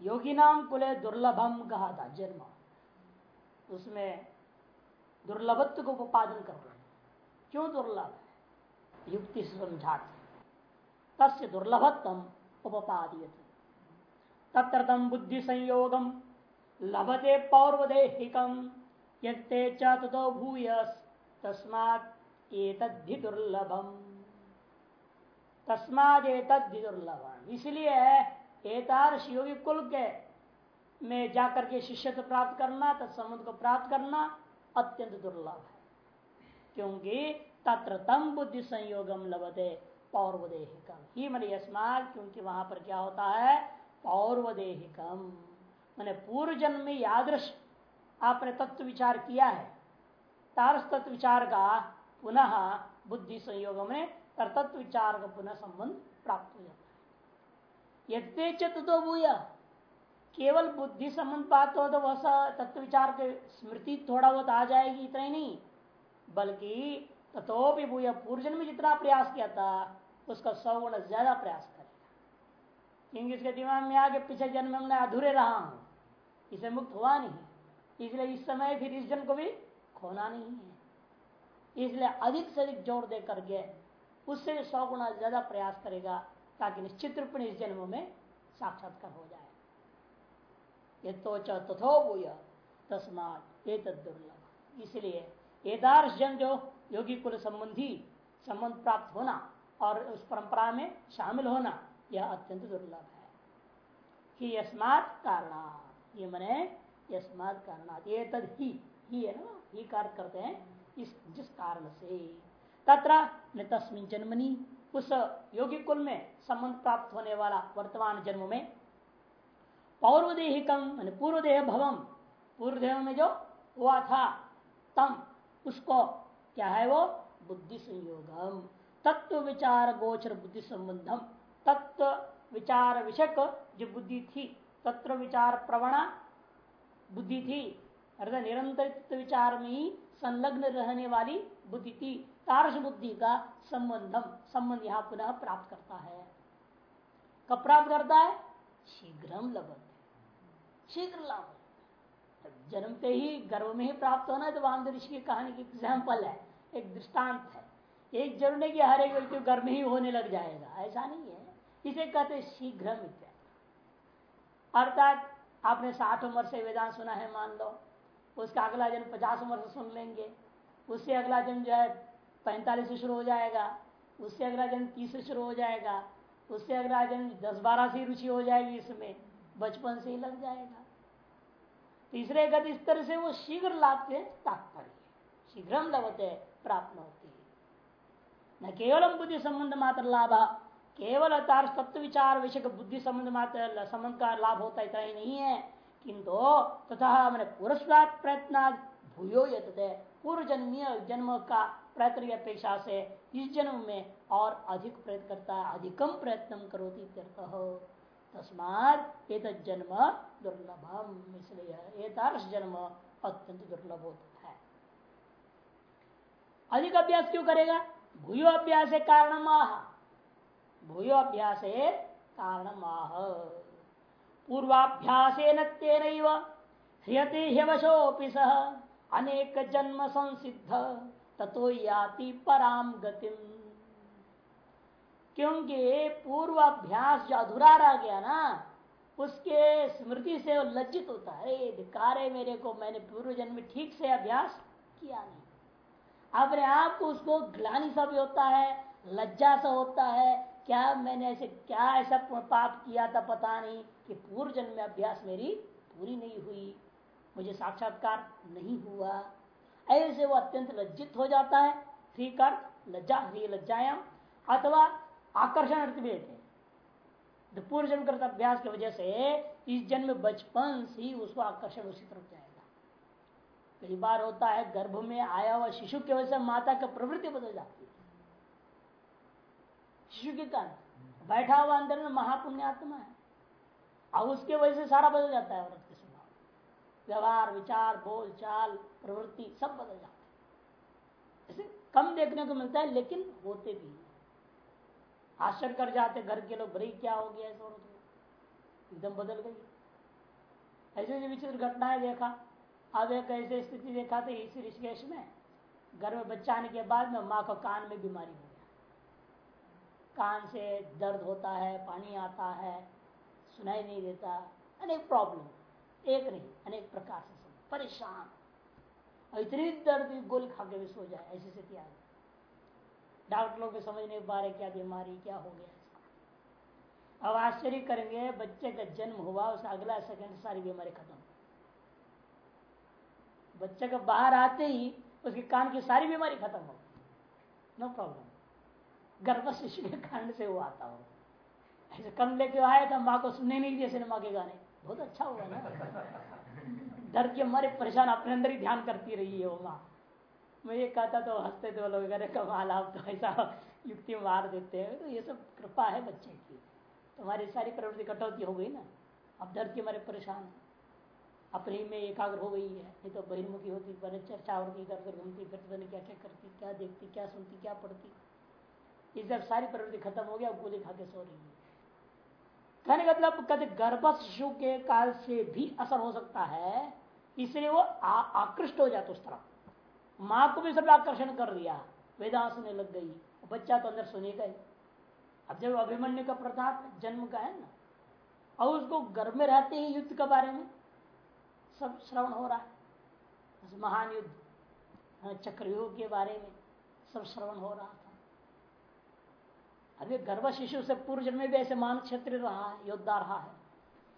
योगी नाम कुले दुर्लभम कहा था जन्म। उसमें दुर्लभत्व को उपादन कर रहे क्यों दुर्लभ? है युक्ति से समझाते तस्य दुर्लभत्म उपपादित तत्रतम बुद्धि संयोगम लभते पौर्वदेहिकम यत्ते चो भूय तस्मात् दुर्लभम। तस्माद एतद्धि दुर्लभम। इसलिए एतादृश योगी कुल के में जाकर के शिष्य प्राप्त करना तत्समुद को प्राप्त करना अत्यंत दुर्लभ है। क्योंकि तत्र तम बुद्धि संयोगम लभते, पौर्वदेहिकम। ही मन यस्मात क्योंकि वहाँ पर क्या होता है? पौर्वदेहिकम। मैंने पूर्व जन्म में यादृश आपने तत्व विचार किया है। तारस तत्व विचार का पुनः बुद्धि संयोग में तत्व विचार का पुनः संबंध प्राप्त हो जाता यद्य चतुतो भूया। केवल बुद्धि संबंध बात हो तो वह तत्व विचार के स्मृति थोड़ा बहुत आ जाएगी, इतना ही नहीं। बल्कि तथो भी भूया पूर्वजन में जितना प्रयास किया था, उसका सौ गुण ज़्यादा प्रयास करेगा। क्योंकि इसके दिमाग में आगे पिछले जन्म में मैं अधूरे रहा हूँ, इसे मुक्त हुआ नहीं। इसलिए इस समय फिर इस जन्म को भी खोना नहीं है। इसलिए अधिक से अधिक ज़ोर दे करके उससे सौ गुना ज़्यादा प्रयास करेगा ताकि निश्चित रूप में इस जन्म में साक्षात्कार हो जाए। ये तो तथो भूय तस्मात दुर्लभ। इसलिए एदार्श जन जो योगी कुल संबंधी संबंध प्राप्त होना और उस परंपरा में शामिल होना, यह अत्यंत दुर्लभ है। कि यस्मात कारण ये मने यस्मात कारण ये तद ही ही है ना, ही कार्य करते हैं, इस जिस कारण से। तत्र न तस्मिन जन्मनी उस योगी कुल में संबंध प्राप्त होने वाला वर्तमान जन्म में पौर्वदेहिकम मान पूर्वदेह भवम पूर्वदेह में जो हुआ था, तम, उसको क्या है वो? बुद्धि संयोगम। तत्व विचार गोचर बुद्धि संबंधम। तत्व विचार विषक जो बुद्धि थी, तत्व विचार प्रवणा बुद्धि थी। अर्थात निरंतर विचार में ही संलग्न रहने वाली बुद्धि थी। तारस बुद्धि का संबंधम, संबंध यहाँ पुनः प्राप्त करता है। कब प्राप्त करता है? शीघ्र लभत। शीघ्र लाभ जन्मते ही, गर्भ में ही प्राप्त होना तो वाम ऋषि की कहानी की एग्ज़ाम्पल है, एक दृष्टांत है। एक ज़रूर नहीं कि हर एक व्यक्ति गर्भ में ही होने लग जाएगा, ऐसा नहीं है। इसे कहते शीघ्र अर्थात, आपने साठ उम्र से वेदांत सुना है, मान लो। उसका अगला जन्म पचास उम्र से सुन लेंगे। उससे अगला जन्म जो है पैंतालीस से शुरू हो जाएगा, उससे अगला जन्म तीस से शुरू हो जाएगा, उससे अगला जन्म दस बारह से रुचि हो जाएगी, इसमें बचपन से ही लग जाएगा। तीसरे गति इस तरह से वो शीघ्र लाभ के तात्पर्य शीघ्र लभते प्राप्त होती है। न केवल बुद्धि संबंध मात्र लाभ, केवल तार तत्व विचार विषय बुद्धि संबंध मात्र संबंध का लाभ होता इतना ही नहीं है, किंतु तथा मैंने पुरस्कार प्रयत्न भूयो ये पूर्व जन्मीय जन्म का प्रयत्न की अपेक्षा से इस जन्म में और अधिक प्रयत्न करता है अधिकम प्रयत्न करोती तस्मात एक जन्म दुर्लभम, इसलिए जन्म अत्यंत दुर्लभ होता है। अधिक अभ्यास क्यों करेगा? भूयो अभ्यास कारण माह भूयो अभ्यास कारण माह पूर्वाभ्यास तेन ह्रियते ह्यवशोपि सह अनेक जन्म संसिद्ध। ततो याति पराम गतिम। क्योंकि पूर्वाभ्यास जो अधूरा रह गया ना, उसके स्मृति से वो लज्जित होता है। धिकार है मेरे को, मैंने पूर्व जन्म में ठीक से अभ्यास किया नहीं। अपने आप को उसको ग्लानी सा भी होता है, लज्जा सा होता है, क्या मैंने ऐसे, क्या ऐसा पाप किया था पता नहीं कि पूर्व जन्म में अभ्यास मेरी पूरी नहीं हुई। मुझे साक्षात्कार नहीं हुआ। ऐसे वो अत्यंत लज्जित हो जाता है। ठीक अर्थ लज्जा लज्जायाम अथवा आकर्षण अर्थ भी थे तो पूर्व जन्म करता अभ्यास की वजह से इस जन्म बचपन से ही उसको आकर्षण उसी तरफ़ जाएगा। कई बार होता है, गर्भ में आया हुआ शिशु की वजह से माता का प्रवृत्ति बदल जाती है। शिशु के कारण बैठा हुआ अंदर में महापुण्यात्मा है। और उसके वजह से सारा बदल जाता है व्यवहार, विचार, बोल, चाल, प्रवृत्ति, सब बदल जाते हैं। कम देखने को मिलता है, लेकिन होते भी आश्चर्य कर जाते घर के लोग बड़ी क्या हो गया इस औरत एकदम बदल गई। ऐसे ऐसे विचित्र घटनाएँ देखा। अब एक ऐसी स्थिति देखा तो इसी ऋषिकेश में घर में बच्चा आने के बाद में माँ को कान में बीमारी हो गया। कान से दर्द होता है, पानी आता है, सुनाई नहीं देता, अनेक प्रॉब्लम एक नहीं, अनेक प्रकार से परेशान। और इतनी दर्द गोली खा के भी सो जाए, ऐसी स्थिति आ गई। डॉक्टर लोग भी समझ नहीं पा रहे क्या बीमारी क्या हो गया अब आश्चर्य करेंगे, बच्चे का जन्म हुआ उसका अगला सेकंड सारी बीमारी खत्म। बच्चे का बाहर आते ही, उसके कान की सारी बीमारी खत्म हो नो प्रॉब्लम गर्भ शिशु के कारण से वो आता हो। ऐसे कम लेके आया था, माँ को सुनने नहीं दिए सिनेमा के गाने। बहुत अच्छा हुआ ना। डर के हमारे परेशान अपने अंदर ही ध्यान करती रही है वो माँ। मैं ये कहता तो हँसते थे लोग, अरे कमाल, आप तो ऐसा युक्ति मार देते हैं। तो ये सब कृपा है बच्चे की। तुम्हारी सारी प्रवृत्ति कटौती हो गई ना। अब दर्द के हमारे परेशान अपने में एकाग्र हो गई है। नहीं तो बहिर्मुखी होती, बने चर्चा होती इधर उधर घूमती, फिर बने क्या क्या करती, क्या देखती, क्या सुनती, क्या पढ़ती। ये सब सारी प्रवृत्ति खत्म हो गया अब गोली खा के सो रही है। कहने का मतलब कहते गर्भ शिशु के काल से भी असर हो सकता है इसलिए वो आकृष्ट हो जाता उस तरफ़ माँ को भी सब आकर्षण कर दिया वेदा सुनने लग गई बच्चा तो अंदर सुनेगा ही। अब जब अभिमन्यु का प्रताप जन्म का है ना और उसको गर्भ में रहते ही युद्ध के बारे में सब श्रवण हो रहा है। महान युद्ध हाँ, चक्रव्यूह के बारे में सब श्रवण हो रहा था अभी गर्भ शिशु से पूर्व जन्म में भी ऐसे मान क्षेत्र रहा है, योद्धा रहा है।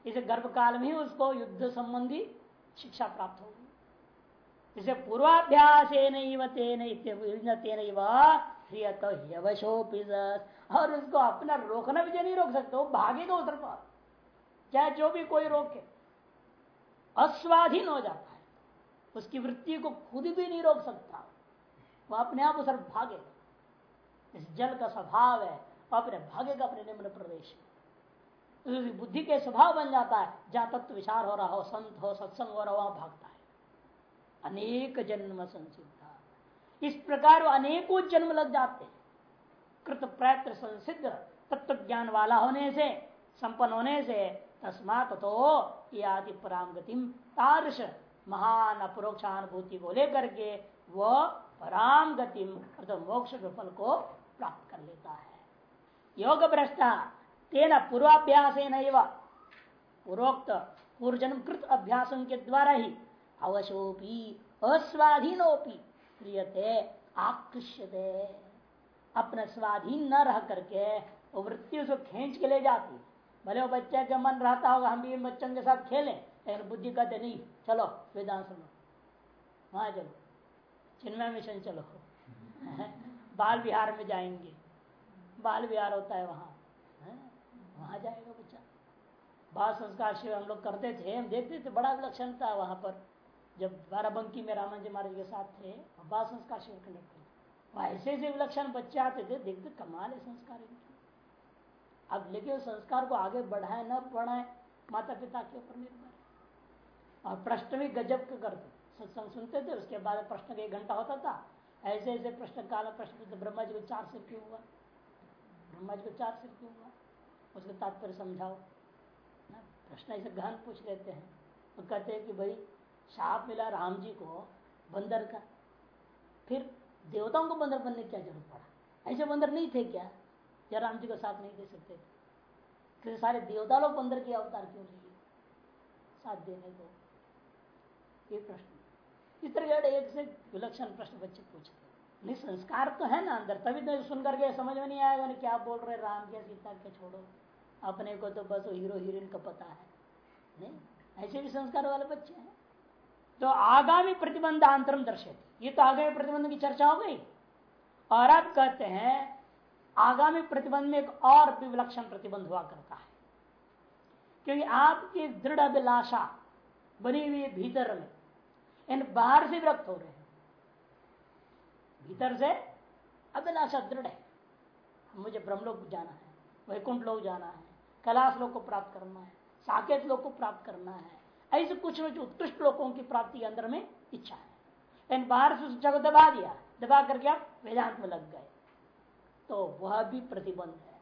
इसे गर्भ काल में ही उसको युद्ध संबंधी शिक्षा प्राप्त होगी। इसे पूर्वाभ्यास और उसको अपना रोकना भी नहीं रोक सकते, वो भागेगा उधर पर। चाहे जो भी कोई रोके अस्वाधीन हो जाता है। उसकी वृत्ति को खुद भी नहीं रोक सकता। वो अपने आप उधर भागेगा। इस जल का स्वभाव है अपने भागेगा अपने निम्न प्रदेश में बुद्धि के स्वभाव बन जाता है, जहाँ तत्व विचार हो रहा हो, संत हो, सत्संग हो रहा हो भागता है। अनेक जन्म संसिद्धा। इस प्रकार वो अनेकों जन्म लग जाते हैं। कृत प्रयत्न संसिद्ध तत्व ज्ञान वाला होने से, संपन्न होने से, तस्मात तो आदि पराम गतिम तारस महान अपरोक्षानुभूति को लेकर के वह पराम गतिम मोक्ष के फल को प्राप्त कर लेता है। योग भ्रष्टा तेना पूर्वाभ्यास पूर्वोक्त पूर्वजन्म कृत अभ्यासों के द्वारा ही अवशोपी, अस्वाधीनोपी क्रियते, आकृष्यते। अपने स्वाधीन न रह करके वृत्ति उसको खींच के ले जाती। भले वो बच्चे का मन रहता होगा, हम भी बच्चों के साथ खेलें, लेकिन बुद्धि कहते, नहीं, चलो, वेदांत सुनो। वहाँ चलो। चिन्मय मिशन चलो। बाल विहार में जाएँगे। बाल विहार होता है वहाँ। वहाँ जाएगा बच्चा। बाल संस्कार शिविर हम लोग करते थे, हम देखते थे, बड़ा विलक्षण था वहाँ पर। जब बाराबंकी में रामन जी महाराज के साथ थे बाल संस्कार शिविर करने थे। ऐसे ऐसे विलक्षण बच्चे आते थे, देखते कमाल है संस्कार इनके। अब लेकिन संस्कार को आगे बढ़ाए न बढ़ाए माता पिता के ऊपर निर्भर है। और प्रश्न भी गजब के करते सत्संग सुनते थे, उसके बाद प्रश्न का एक घंटा होता था। ऐसे ऐसे प्रश्न, काल प्रश्न तो ब्रह्मा जी को चार सिर क्यों हुआ। ब्रह्मा जी को चार सिर क्यों हुआ उसके तात्पर्य समझाओ। ना प्रश्न ऐसे गहन पूछ लेते हैं तो कहते हैं कि भाई शाप मिला राम जी को बंदर का। फिर देवताओं को बंदर बनने की क्या ज़रूरत पड़ा? ऐसे बंदर नहीं थे क्या? या राम जी को साथ नहीं दे सकते थे? क्योंकि सारे देवता लोग बंदर के अवतार क्यों लिए? साथ देने को ये प्रश्न। इस तरह एक से विलक्षण प्रश्न बच्चे पूछते नहीं संस्कार तो है ना अंदर, तभी तो सुन करके समझ में नहीं आएगा नहीं क्या बोल रहे राम के सीता के छोड़ो। अपने को तो बस हीरो हीरोइन का पता है, नहीं? ऐसे भी संस्कार वाले बच्चे हैं। तो आगामी प्रतिबंधांतरम दर्शित ये तो आगामी प्रतिबंध की चर्चा हो गई। और अब कहते हैं, आगामी प्रतिबंध में एक और विलक्षण प्रतिबंध हुआ करता है। क्योंकि आपकी दृढ़ अभिलाषा बनी हुई भीतर में, इन बाहर से विरक्त हो रहे भीतर से अभिलाषा दृढ़ है। मुझे ब्रह्मलोक जाना है, वैकुंठ लोग जाना है, कैलाश लोग को प्राप्त करना है, साकेत लोग को प्राप्त करना है, ऐसे कुछ उत्कृष्ट लोगों की प्राप्ति के अंदर में इच्छा है। लेकिन बाहर से उस को दबा दिया, दबा करके आप वेदांत में लग गए। तो वह भी प्रतिबंध है।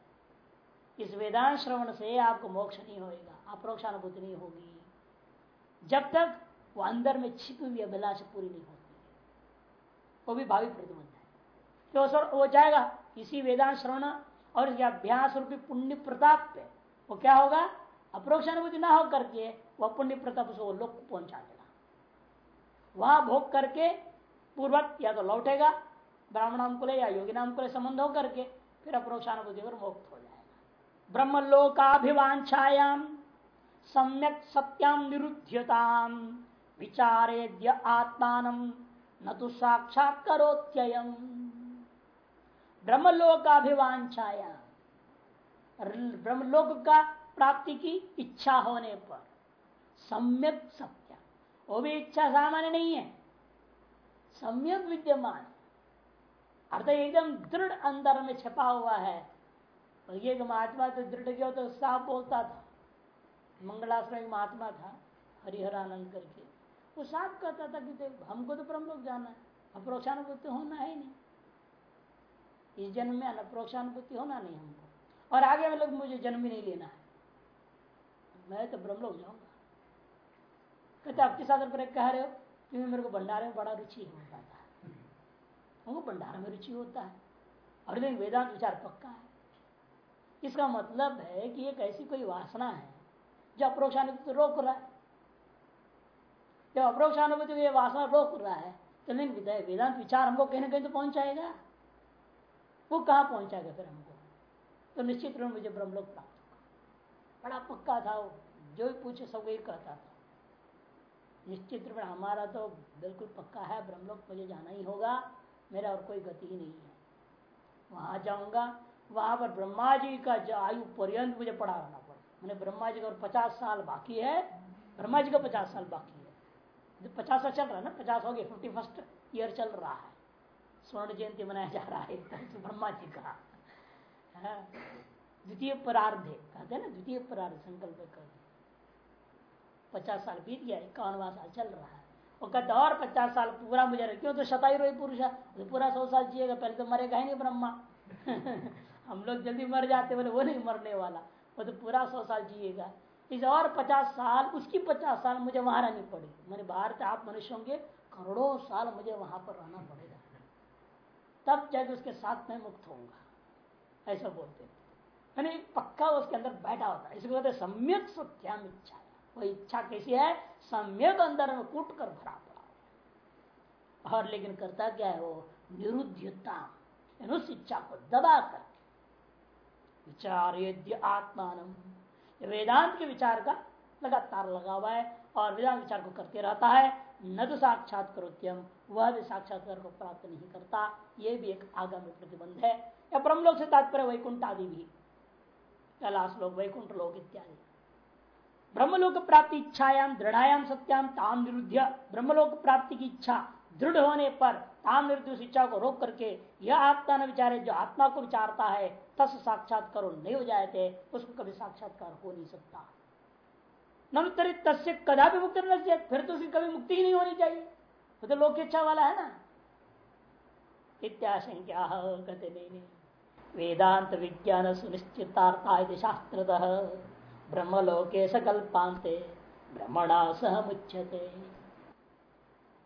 इस वेदांत श्रवण से आपको मोक्ष नहीं होगा अप्रोक्षानुभूति नहीं होगी। जब तक वो अंदर में छिपी हुई अभिलाष पूरी नहीं होती वो भी भावी प्रतिबंध है। तो वो जाएगा, इसी वेदांत श्रवण और इसके अभ्यास रूपी पुण्य प्रताप पे। वो क्या होगा? अप्रोक्षानुभूति ना हो करके वह पुण्य प्रताप से वो लोग पहुँचा देगा। वहाँ भोग करके पूर्वक या तो लौटेगा ब्राह्मण को या योगी नाम को ले संबंध हो करके फिर अप्रोक्षानुभूति पर मुक्त हो जाएगा। ब्रह्म ब्रह्मलोकाभिवांछायाम सम्यक सत्याम निरुध्यताम विचारेद्य आत्मान न तो साक्षात करोत्ययम। ब्रह्मलोकाभिवांछाया ब्रह्मलोक का प्राप्ति की इच्छा होने पर। सम्यक सत्य। वो भी इच्छा सामान्य नहीं है। सम्यक विद्यमान। अर्थ एकदम दृढ़ अंदर में छपा हुआ है। और ये महात्मा तो दृढ़ गया तो साफ़ बोलता था। मंगलाश्रम महात्मा था, हरिहरानंद करके। वो साफ़ कहता था कि हमको तो ब्रह्म लोग जाना है। अप्रोक्षानुभूति होना है नहीं। इस जन्म में अनप्रोक्षानुभूति होना नहीं हमको। और आगे लोग मुझे जन्म भी नहीं लेना है। मैं तो ब्रह्म लोग जाऊँगा। कहते आपके साथ पर कह रहे हो? क्योंकि मेरे को भंडारे में बड़ा रुचि होता था। हमको भंडार में रुचि होता है। और लेकिन वेदांत विचार पक्का है। इसका मतलब है कि एक ऐसी कोई वासना है जो अप्रोक्षानुभूति रोक रहा है। जब अप्रोक्षानुभूति ये वासना रोक रहा है। तो नहीं वेदांत विचार हमको कहीं ना कहीं तो पहुंचाएगा। वो कहाँ पहुंचाएगा फिर हमको? तो निश्चित रूप मुझे ब्रह्मलोक प्राप्त होगा। बड़ा पक्का था वो। जो भी पूछे सब वही कहता था। निश्चित रूप हमारा तो बिल्कुल पक्का है। ब्रह्मलोक मुझे जाना ही होगा। मेरा और कोई गति ही नहीं है। वहाँ जाऊँगा। वहाँ पर ब्रह्मा जी का आयु पर्यंत मुझे पढ़ा रहना पड़े मैंने ब्रह्मा जी का और पचास साल बाकी है। ब्रह्मा जी का पचास साल बाकी है। पचास साल चल रहा है ना, पचास हो गया फिफ्टी फ़र्स्ट ईयर चल रहा है। स्वर्ण जयंती मनाया जा रहा है ब्रह्मा जी का। द्वितीय परार्ध कहते हैं ना, द्वितीय परार्ध संकल्प कर पचास साल बीत गया इक्यावनवा साल चल रहा है। और कहते और पचास साल पूरा मुझे क्यों तो शताई रोई पुरुष है? तो पूरा सौ साल जिएगा, पहले तो मरेगा ही नहीं ब्रह्मा। हम लोग जल्दी मर जाते, बोले, वो नहीं मरने वाला। वो तो पूरा सौ साल जिएगा। इस और पचास साल, उसकी पचास साल मुझे वहाँ रहनी पड़ेगी मैंने बाहर आप मनुष्य होंगे, करोड़ों साल मुझे वहाँ पर रहना पड़ेगा। तब जाके उसके साथ में मुक्त होऊँगा। ऐसा बोलते मैंने पक्का उसके अंदर बैठा होता है। इसको कहते सम्यक सत्याम इच्छा। वो इच्छा कैसी है? सम्यक अंदर में कूट कर भरा पड़ा और लेकिन करता क्या है वो? निरुद्धता उस इच्छा को दबा कर विचार आत्मान वेदांत के विचार का लगातार लगा हुआ है और वेदांत विचार को करते रहता है। न तो साक्षात करोत्यम, वह भी साक्षात्कार को प्राप्त नहीं करता। यह भी एक आगामी प्रतिबंध है। या ब्रह्मलोक से तात्पर्य वैकुंठ आदि भी। कैलाश लोग वैकुंठ लोग इत्यादि। ब्रह्मलोक प्राप्ति इच्छायाम दृढ़ायाम सत्याम ताम निरुद्ध ब्रह्मलोक प्राप्ति की इच्छा दृढ़ होने पर ताम निरुद्ध इच्छा को रोक करके, यह आत्मा न विचारे, जो आत्मा को विचारता है तस साक्षात्कार नहीं हो जाए थे, उसको कभी साक्षात्कार हो नहीं सकता। नवतरित तस्य कदा भी मुक्त न फिर तो उसकी कभी मुक्ति ही नहीं होनी चाहिए। वो तो लोक इच्छा वाला है ना। इत्याशंका कहते, नहीं वेदांत विज्ञान सुनिश्चितार्था शास्त्र ब्रह्मलोके सकल्पांते ब्रह्मणा सह मुच्यते।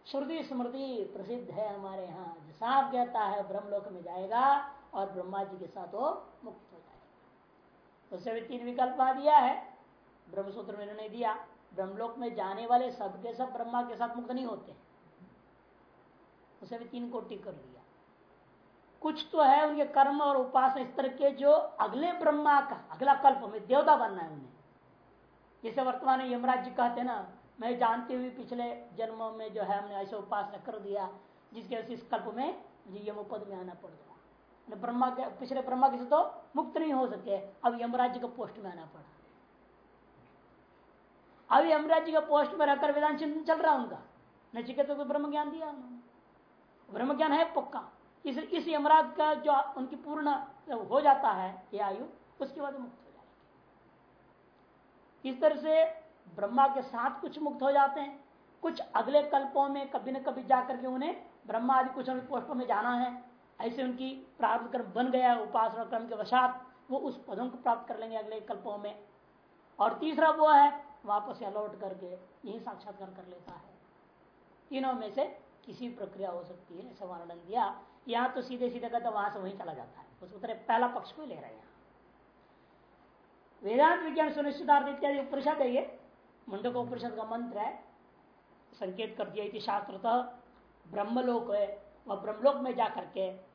श्रुति स्मृति प्रसिद्ध है हमारे यहाँ। साफ़ कहता है, ब्रह्मलोक में जाएगा और ब्रह्मा जी के साथ वो मुक्त हो जाएगा। उससे भी तीन विकल्प आ दिया है। ब्रह्मसूत्र में इन्होंने दिया। ब्रह्मलोक में जाने वाले सबके सब ब्रह्मा के साथ मुक्त नहीं होते। उसे भी तीन कोटि कर दिया। कुछ तो है उनके कर्म और उपासना इस तरह के जो अगले ब्रह्मा का, अगला कल्प में देवता बनना है उन्हें। जैसे वर्तमान यमराज जी कहते ना, मैं जानते हुए पिछले जन्मों में जो है हमने ऐसे उपासना कर दिया, जिसके वजह इस कल्प में मुझे यमोपद में आना पड़ गया ब्रह्मा के, पिछले ब्रह्मा के तो मुक्त नहीं हो सके। अब यमराज जी को पोस्ट में आना पड़ा। अभी यमराज जी का पोस्ट में रहकर वेदांत चिंतन चल रहा उनका। नचिकेत को ब्रह्म ज्ञान दिया? उन्होंने ब्रह्म ज्ञान है पक्का। इस इस यमराज का जो उनकी पूर्ण हो जाता है, ये आयु, उसके बाद मुक्त हो जाएगी। इस तरह से ब्रह्मा के साथ कुछ मुक्त हो जाते हैं। कुछ अगले कल्पों में कभी न कभी जाकर के उन्हें ब्रह्मा आदि कुछ पोस्टों में जाना है। ऐसे उनकी प्राप्त क्रम बन गया, उपासना क्रम के वसात वो उस पदों को प्राप्त कर लेंगे अगले कल्पों में। और तीसरा वो है, वापस या लौट करके यही साक्षात्कार कर लेता है। तीनों में से किसी प्रक्रिया हो सकती है, ऐसा वर्णन दिया। यहाँ तो सीधे सीधे कहते वहाँ से वहीं चला जाता है। उस उत्तर पहला पक्ष को ले रहे हैं। वेदांत विज्ञान सुनिश्चितार्थ इत्यादि उपनिषद है ये। मुंडक उपनिषद का मंत्र है। संकेत कर दिया शास्त्रतः, ब्रह्मलोक है। वह ब्रह्मलोक में जाकर के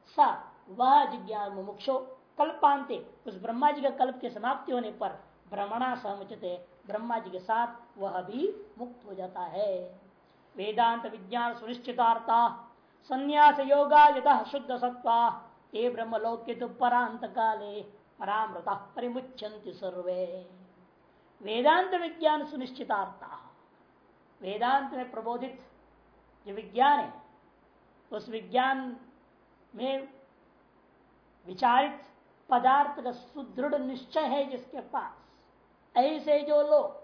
वह जिज्ञान मुमुक्षो। कल्पांते, उस ब्रह्मा जी के कल्प के समाप्ति होने पर भ्रमणा सहमचते ब्रह्मा जी के साथ वह भी मुक्त हो जाता है। वेदांत विज्ञान सुनिश्चितार्था, संन्यास योगा यथा शुद्ध सत्वा ये ब्रह्मलोक के तो परांत काले परामृता परिमुच्यंति सर्वे। वेदांत विज्ञान सुनिश्चितार्था। वेदांत में प्रबोधित जो विज्ञान है, उस विज्ञान में विचारित पदार्थ का सुदृढ़ निश्चय है जिसके पास। ऐसे जो लोग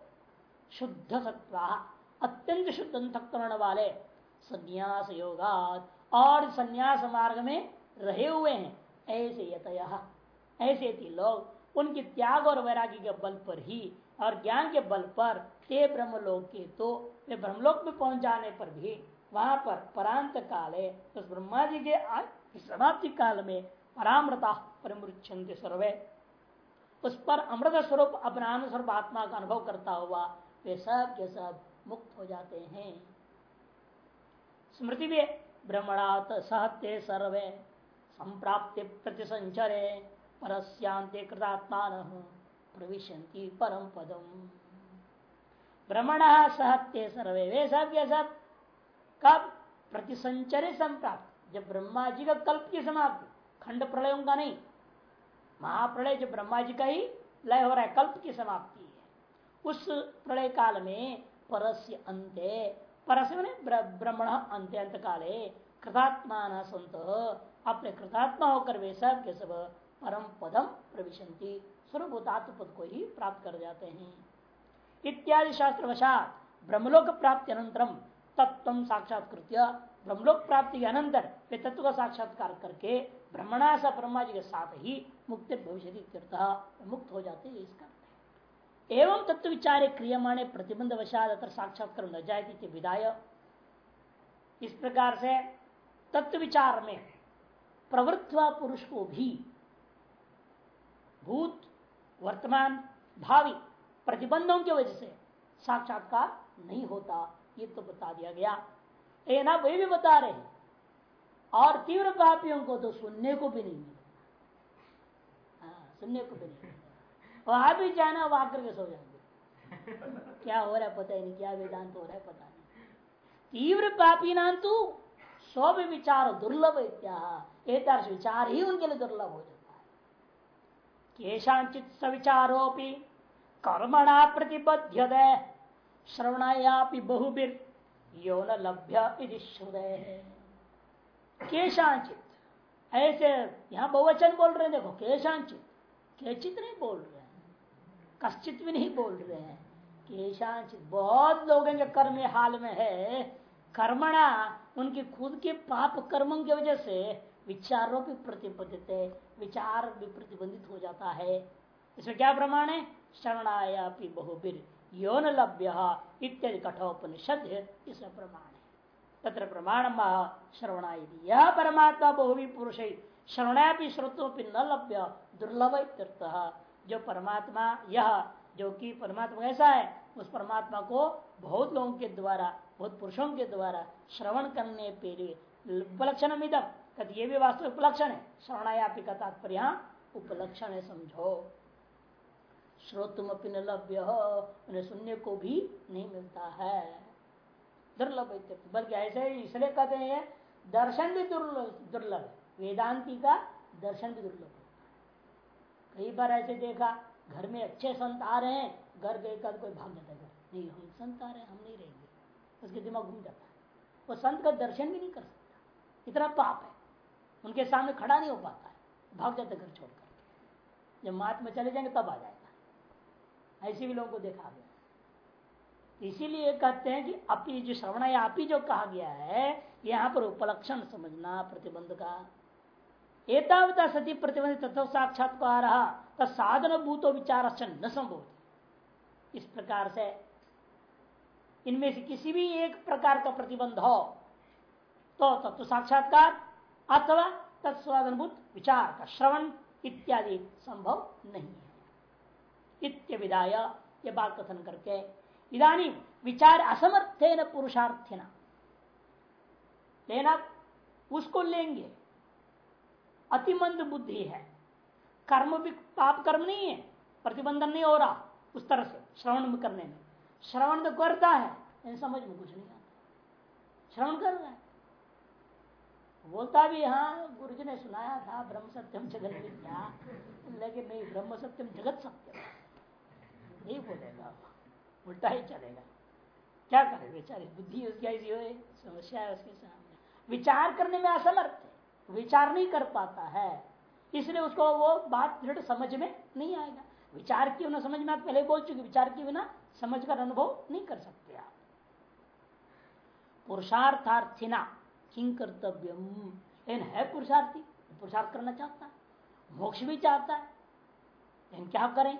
शुद्ध सत्व, अत्यंत शुद्ध अंतकरण वाले संन्यास योगा और संन्यास मार्ग में रहे हुए हैं, ऐसे यतय, ऐसे थी लोग, उनके त्याग और वैराग्य के बल पर ही और ज्ञान के बल पर ते ब्रह्मलोक के तो वे ब्रह्मलोक में पहुँच जाने पर भी वहाँ पर परांत काले उस ब्रह्मा जी के समाप्ति काल में परामृता परिमृक्षंत सर्वे। उस पर अमृत स्वरूप अपना स्वरूप आत्मा का अनुभव करता हुआ वे सब के सब मुक्त हो जाते हैं। स्मृति में ब्रह्मणात सहत्य सर्वे, संप्राप्ति प्रतिसंचरे, परस्यांते कृतात्मान प्रविशंति परम पदम। भ्रमण सहत्य सर्वे, वे सब के सब कब? प्रतिसंचरे संप्राप्त। जब ब्रह्मा जी का कल्प की समाप्ति, खंड प्रलयों का नहीं, महाप्रलय जो ब्रह्मा जी का ही लय हो रहा है, कल्प की समाप्ति है। उस प्रलय काल में परस्य अंत्य परस ब्रह्मण अंत्य अंत काले कृतात्मा न संत, अपने कृतात्मा होकर वे सब के सब परम पदम प्रविशंति स्वरूभूतात्म पद को ही प्राप्त कर जाते हैं। इत्यादि शास्त्र वशात ब्रह्मलोक प्राप्ति अनंतरम तत्व साक्षात्कृत्य ब्रह्मलोक प्राप्ति के अनंतर वे तत्व का साक्षात्कार करके ब्रह्मणा सा ब्रह्मा जी के साथ ही मुक्त भविष्य मुक्त हो। जाते हैं इसका एवं तत्व विचारे क्रियमाणे प्रतिबंध वशात साक्षात्कार न जाए विदाय इस प्रकार से तत्व विचार में प्रवृत्त पुरुष को भी भूत, वर्तमान, भावी प्रतिबंधों की वजह से साक्षात्कार नहीं होता, ये तो बता दिया गया। ये ना वही भी बता रहे हैं और तीव्र पापियों को तो सुनने को भी नहीं मिलेगा हाँ, सुनने को भी नहीं वहाँ भी जाना वहाँ करके सो जाएँगे। क्या हो रहा है पता ही नहीं क्या वेदांत हो रहा है पता नहीं। तीव्र पापी नाम तो सौ भी विचार दुर्लभ इत्या विचार ही उनके लिए दुर्लभ हो जाता है। केशांचित सविचारोपी कर्मणा प्रतिबद्ध श्रवणायापि बहुबिर यौन लभ्य श्रुदय केशांचित ऐसे यहाँ बहुवचन बोल रहे हैं, देखो केशांचित केचित नहीं बोल रहे हैं, कश्चित भी नहीं बोल रहे हैं। केशांचित बहुत लोग हैं जो कर्म हाल में है। कर्मणा उनके खुद के पाप कर्मों की वजह से विचारों की प्रतिबद्ध विचार भी प्रतिबंधित हो जाता है। इसमें क्या प्रमाण है? शरणाया बहुबिर यौन लभ्य इत्यादि कठोपनिषद इसका प्रमाण है। तत्र प्रमाण श्रवणा यह परमात्मा बहुवी पुरुष श्रवणा भी श्रोतों न लभ्य, दुर्लभ जो परमात्मा यह जो कि परमात्मा ऐसा है, उस परमात्मा को बहुत लोगों के द्वारा, बहुत पुरुषों के द्वारा श्रवण करने पे उपलक्षण इदम ये भी वास्तविक उपलक्षण है। श्रवणायापी का तात्पर्य उपलक्षण है समझो। श्रोतुम न लभ्य, उन्हें सुनने को भी नहीं मिलता है। दुर्लभ बल्कि ऐसे ही इसलिए कहते हैं, दर्शन भी दुर्लभ दुर्लभ वेदांति का दर्शन भी दुर्लभ कई बार ऐसे देखा, घर में अच्छे संत आ रहे हैं, घर गए कोई भाग जाता है नहीं, हम संत आ रहे हैं, हम नहीं रहेंगे। उसके दिमाग घूम जाता है। वो संत का दर्शन भी नहीं कर सकता। इतना पाप है। उनके सामने खड़ा नहीं हो पाता है। भाग जाता घर छोड़ करके जब मात में चले जाएँगे, तब आ जाएगा। ऐसे भी लोगों को देखा गया। इसीलिए कहते हैं कि अपी जो श्रवण या अपी जो कहा गया है, यहाँ पर उपलक्षण समझना प्रतिबंध का। एतावता सती प्रतिबंध तत्व साक्षात्कार तो साधन भूतो विचार न संभव इस प्रकार से इनमें से किसी भी एक प्रकार का प्रतिबंध हो तो तत्व साक्षात्कार अथवा तत्स्वादनभूत विचार का श्रवण इत्यादि संभव नहीं है। इत्य विदाय ये बात कथन करके। इधानी विचार असमर्थे न पुरुषार्थी लेना, उसको लेंगे। अतिमंद बुद्धि है। कर्म भी पाप कर्म नहीं है, प्रतिबंधन नहीं हो रहा उस तरह से श्रवण करने में। श्रवण तो करता है समझ में कुछ नहीं आता। श्रवण कर रहा है। बोलता भी हाँ गुरु जी ने सुनाया था, ब्रह्म सत्यम जगत विद्या। लेकिन नहीं, ब्रह्म सत्यम जगत सत्यम नहीं बोलेगा उल्टा ही चलेगा। क्या करे बेचारे? बुद्धि उसकी ऐसी हो समस्या है उसके सामने। विचार करने में असमर्थ है, विचार नहीं कर पाता है। इसलिए उसको वो बात दृढ़ समझ में नहीं आएगा। विचार की बिना समझ में आप पहले बोल चुके, विचार के बिना समझ कर अनुभव नहीं कर सकते आप। पुरुषार्थार्थिना किंग कर्तव्यम लेकिन है पुरुषार्थी, पुरुषार्थ करना चाहता है, मोक्ष भी चाहता है, लेकिन क्या करें?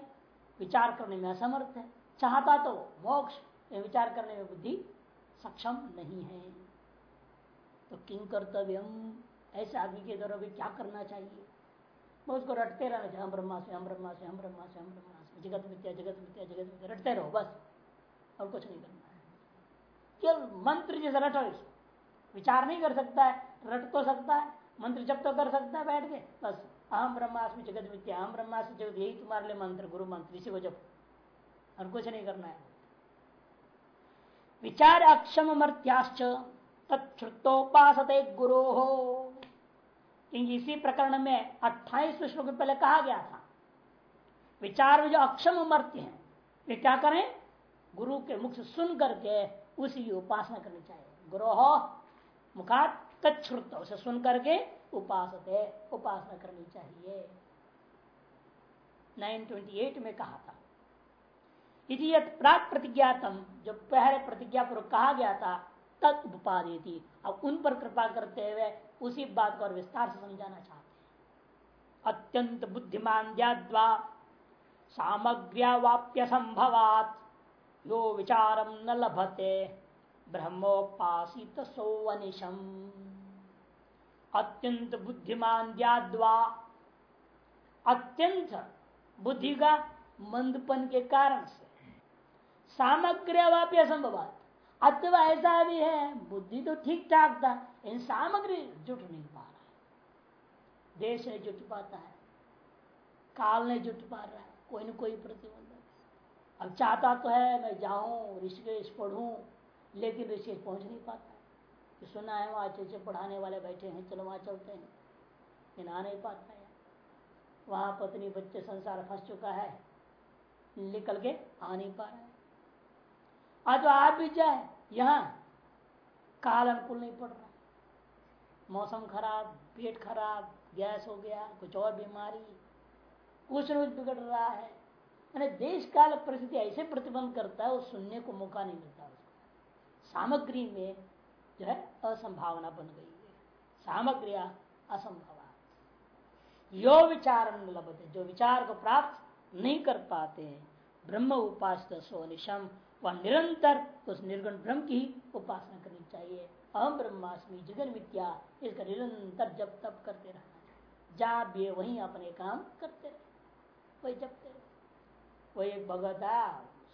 विचार करने में असमर्थ है। चाहता तो मोक्ष विचार करने में बुद्धि सक्षम नहीं है। तो किंग कर्तव्यम? ऐसे आदमी के द्वारा भी क्या करना चाहिए? वो उसको रटते रहना चाहिए, हम ब्रह्मा से हम ब्रह्मा से हम ब्रह्मा से हम ब्रह्मा से जगत मिथ्या जगत मिथ्या जगत मिथ्या, रटते रहो, बस। और कुछ नहीं करना है। केवल मंत्र जैसे रटो विचार नहीं कर सकता है, रट तो सकता है, मंत्र जब तो कर सकता है बैठ के, बस। अहम ब्रह्मास्मि जगत मिथ्या अहम ब्रह्मास्मि जगत, यही तुम्हारे लिए मंत्र, गुरु मंत्र, इसी को जब और कुछ नहीं करना है। विचार अक्षम मर्त्याश्च तत्ोपासते गुरु। हो इसी प्रकरण में अट्ठाईस श्लोक पहले कहा गया था। विचार में जो अक्षम मर्त्य है, वे क्या करें? गुरु के मुख से सुन करके उसी की उपासना करनी चाहिए। गुरु हो मुखात तत्श्रुत उसे सुन करके उपास उपासना करनी चाहिए। 928 में कहा था। यदि प्राग प्रतिज्ञातम, जो पहले प्रतिज्ञा पूर्व कहा गया था तद उपाधि अब उन पर कृपा करते हुए उसी बात को और विस्तार से समझाना चाहते हैं। अत्यंत बुद्धिमान द्याद्वा सामग्र्यावाप्य संभवात, यो विचारम न लभते। ब्रह्मोपासित सोवनिशम अत्यंत बुद्धिमान द्याद्वा अत्यंत बुद्धि का मंदपन के कारण से। सामग्री वाप्य असंभव अथवा ऐसा भी है, बुद्धि तो ठीक ठाक था, इन सामग्री जुट नहीं पा रहा है। देश ने जुट पाता है। काल ने जुट पा रहा है। कोई न कोई प्रतिबंध अब चाहता तो है, मैं जाऊँ, ऋषिकेश पढ़ू, लेकिन ऋषिकेश पहुँच नहीं पाता है सुना है वहाँ अच्छे अच्छे पढ़ाने वाले बैठे हैं, चलो वहाँ चलते हैं। लेकिन आ नहीं पाता है। वहाँ पत्नी बच्चे संसार फंस चुका है। निकल के आ नहीं पा रहा है। आज आप भी जाए, यहाँ काल अनुकूल नहीं पड़ रहा मौसम खराब, पेट खराब, गैस हो गया, कुछ और बीमारी, कुछ न कुछ बिगड़ रहा है। मैंने देश काल परिस्थिति ऐसे प्रतिबंध करता है, वो सुनने को मौका नहीं मिलता उसको। सामग्री में जो है, असंभावना बन गई है। सामग्रिया असंभव यो विचार लभते, जो विचार को प्राप्त नहीं कर पाते हैं, ब्रह्म उपास सोनिशम, वह निरंतर उस निर्गुण ब्रह्म की उपासना करनी चाहिए। अहम ब्रह्मास्मि, जगन मिथ्या, इसका निरंतर जब तब करते रहना चाहिए। जहाँ भी वही अपने काम करते रहे। वही जपते रहे। वही भगत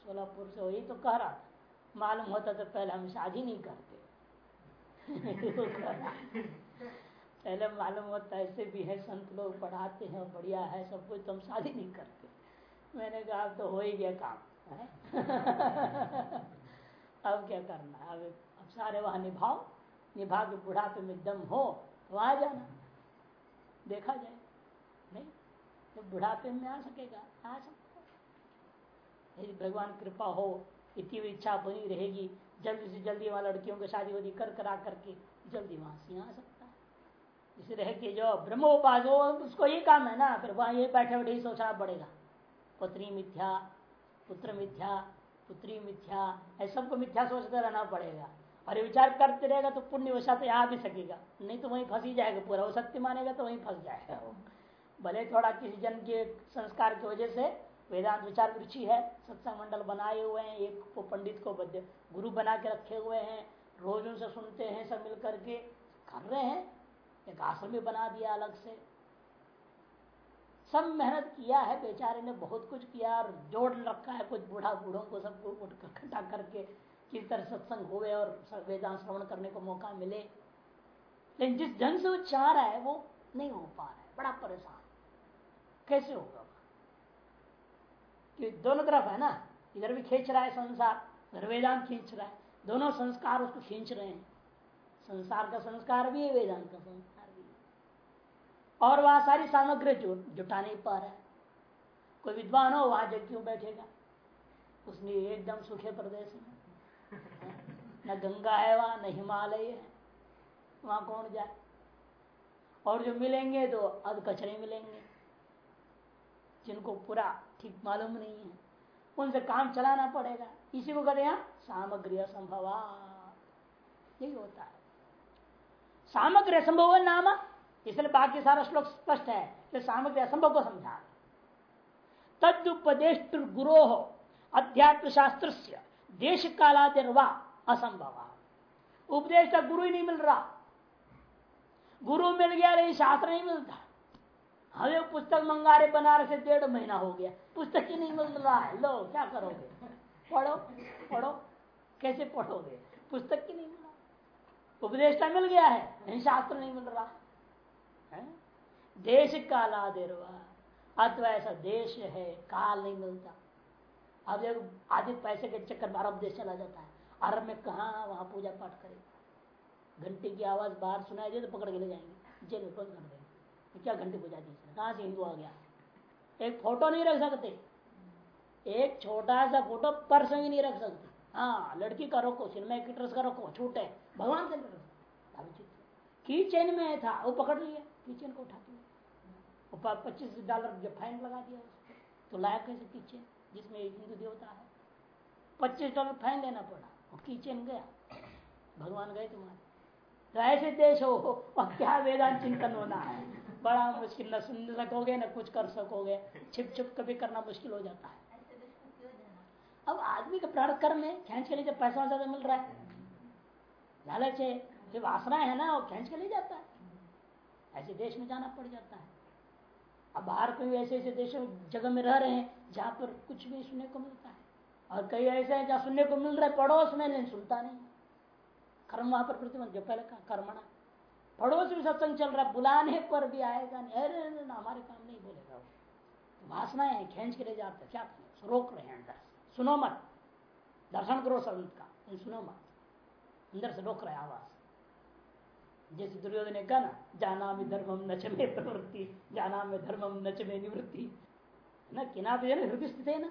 सोलापुर से वही तो कह रहा था। मालूम होता तो पहले हम शादी नहीं करते। पहले मालूम होता ऐसे भी है, संत लोग पढ़ाते हैं बढ़िया है, सब कुछ तुम तो शादी नहीं करते। मैंने कहा, अब तो हो ही गया काम अब क्या करना है? अब अब सारे वहाँ निभाओ, निभा के बुढ़ापे में दम हो तो आ जाना। देखा जाए, नहीं तो बुढ़ापे में आ सकेगा, आ सकता यदि भगवान कृपा हो, इतनी इच्छा बनी रहेगी जल्दी से जल्दी वहाँ लड़कियों की शादी वादी कर करा करके जल्दी वहाँ से आ सकता है। इसे रह के जो ब्रह्मोपास हो उसको ये काम है ना, फिर वहाँ ये बैठे बैठे ही सोचना पड़ेगा पत्नी मिथ्या, पुत्र मिथ्या, पुत्री मिथ्या, ऐसा सबको मिथ्या सोचते रहना पड़ेगा। और विचार करते रहेगा तो पुण्य वशा तो आ भी सकेगा। नहीं तो वहीं फंस ही जाएगा पूरा। वो सत्य मानेगा तो वहीं फंस जाएगा। भले थोड़ा किसी जन के संस्कार की वजह से वेदांत विचार रुचि है सत्संग मंडल बनाए हुए हैं, एक को पंडित को गुरु बना के रखे हुए हैं, रोज उनसे सुनते हैं, सब मिल करके, कर रहे हैं, एक आश्रम भी बना दिया अलग से। सब मेहनत किया है, बेचारे ने बहुत कुछ किया, और जोड़ रखा है, कुछ बूढ़ा बूढ़ों को सबको इकट्ठा करके, किस तरह सत्संग हुए और वेदांत श्रवण करने को मौका मिले। लेकिन जिस ढंग से वो चाह रहा है, वो नहीं हो पा रहा है, बड़ा परेशान। कैसे होगा? कि दोनों तरफ़ है ना? इधर भी खींच रहा है संसार, उधर वेदांत खींच रहा है। दोनों संस्कार उसको खींच रहे हैं। संसार का संस्कार भी है, वेदांत का संस्कार भी है। और वहाँ सारी सामग्री जुटा नहीं पा रहा है। कोई विद्वान हो, वहाँ जग क्यों बैठेगा? उसने एकदम सूखे प्रदेश में। न गंगा है वहाँ, न हिमालय है। वहाँ कौन जाए? और जो मिलेंगे तो अध कचरे मिलेंगे। जिनको पूरा ठीक मालूम नहीं है। उनसे काम चलाना पड़ेगा। इसी को कहते हैं सामग्री असंभव। यही होता है। सामग्री असंभव नाम। इसलिए बाकी सारा श्लोक स्पष्ट है। कि सामग्री असंभव को समझा। तदुपदेश गुरो अध्यात्म शास्त्र से देश कालादिर्वा असंभव। उपदेश का गुरु ही नहीं मिल रहा। गुरु मिल गया नहीं शास्त्र नहीं मिलता। हमें पुस्तक मंगा रहे बनारस से डेढ़ महीना हो गया। पुस्तक ही नहीं मिल रहा है। लो, क्या करोगे? पढ़ो पढ़ो। कैसे पढ़ोगे? पुस्तक की नहीं मिल रहा। उपदेश मिल गया है शास्त्र नहीं मिल रहा। है? देश काला देरवा अथवा ऐसा देश है, काल नहीं मिलता। अब जब आधे पैसे के चक्कर में अरब देश चला जाता है, अरब में कहा वहाँ पूजा पाठ करेगा? घंटे की आवाज़ बाहर सुनाई दे तो पकड़ के ले जाएँगे। जेल में बंद कर क्या घंटे पूजा दी कहा से हिंदू आ गया? एक फ़ोटो नहीं रख सकते। एक छोटा सा फ़ोटो पर्स में नहीं रख सकते। हाँ लड़की का रोको सिनेमा एक्ट्रेस का रोको छूटे भगवान से की चेन में था, वो पकड़ लिया। की चेन को उठा लिया पच्चीस डॉलर जो फाइन लगा दिया तो लाया कैसे की चेन जिसमें हिंदू देवता है। पच्चीस डॉलर फाइन लेना पड़ा, वो की चेन गया। भगवान गए तुम्हारे। तो ऐसे देश हो, और क्या वेदांत चिंतन होना है? बड़ा मुश्किल, न सुन सकोगे न कुछ कर सकोगे। छिप छिप कभी करना मुश्किल हो जाता है। अब आदमी का प्राण कर्म है, खेच के लिए जब पैसा ज़्यादा मिल रहा है। लालच है जो वासना है ना, वो खेच के ले जाता है। ऐसे देश में जाना पड़ जाता है। अब बाहर कोई ऐसे ऐसे देशों जगह में रह रहे हैं, जहाँ पर कुछ भी सुनने को मिलता है। और कई ऐसे हैं जहाँ सुनने को मिल रहा है, पड़ोस में लेकिन सुनता नहीं। कर्म वहाँ पर प्रतिबंध जो पहले कहा, कर्मणा। पड़ोस में सत्संग चल रहा है, बुलाने पर भी आएगा नहीं। अरे हमारे काम नहीं बोलेगा वो। वासनाएँ खेच के ले जाते क्या रोक रहे हैं अंदर सुनो मत। दर्शन करो संत का सुनो मत। अंदर से रोक रहे आवाज़। जैसे दुर्योधन ने कहा ना, जाना में धर्मम नच में प्रवृत्ति, जाना में धर्मम नच में निवृत्ति। ना किना तो हृदय स्थित है ना।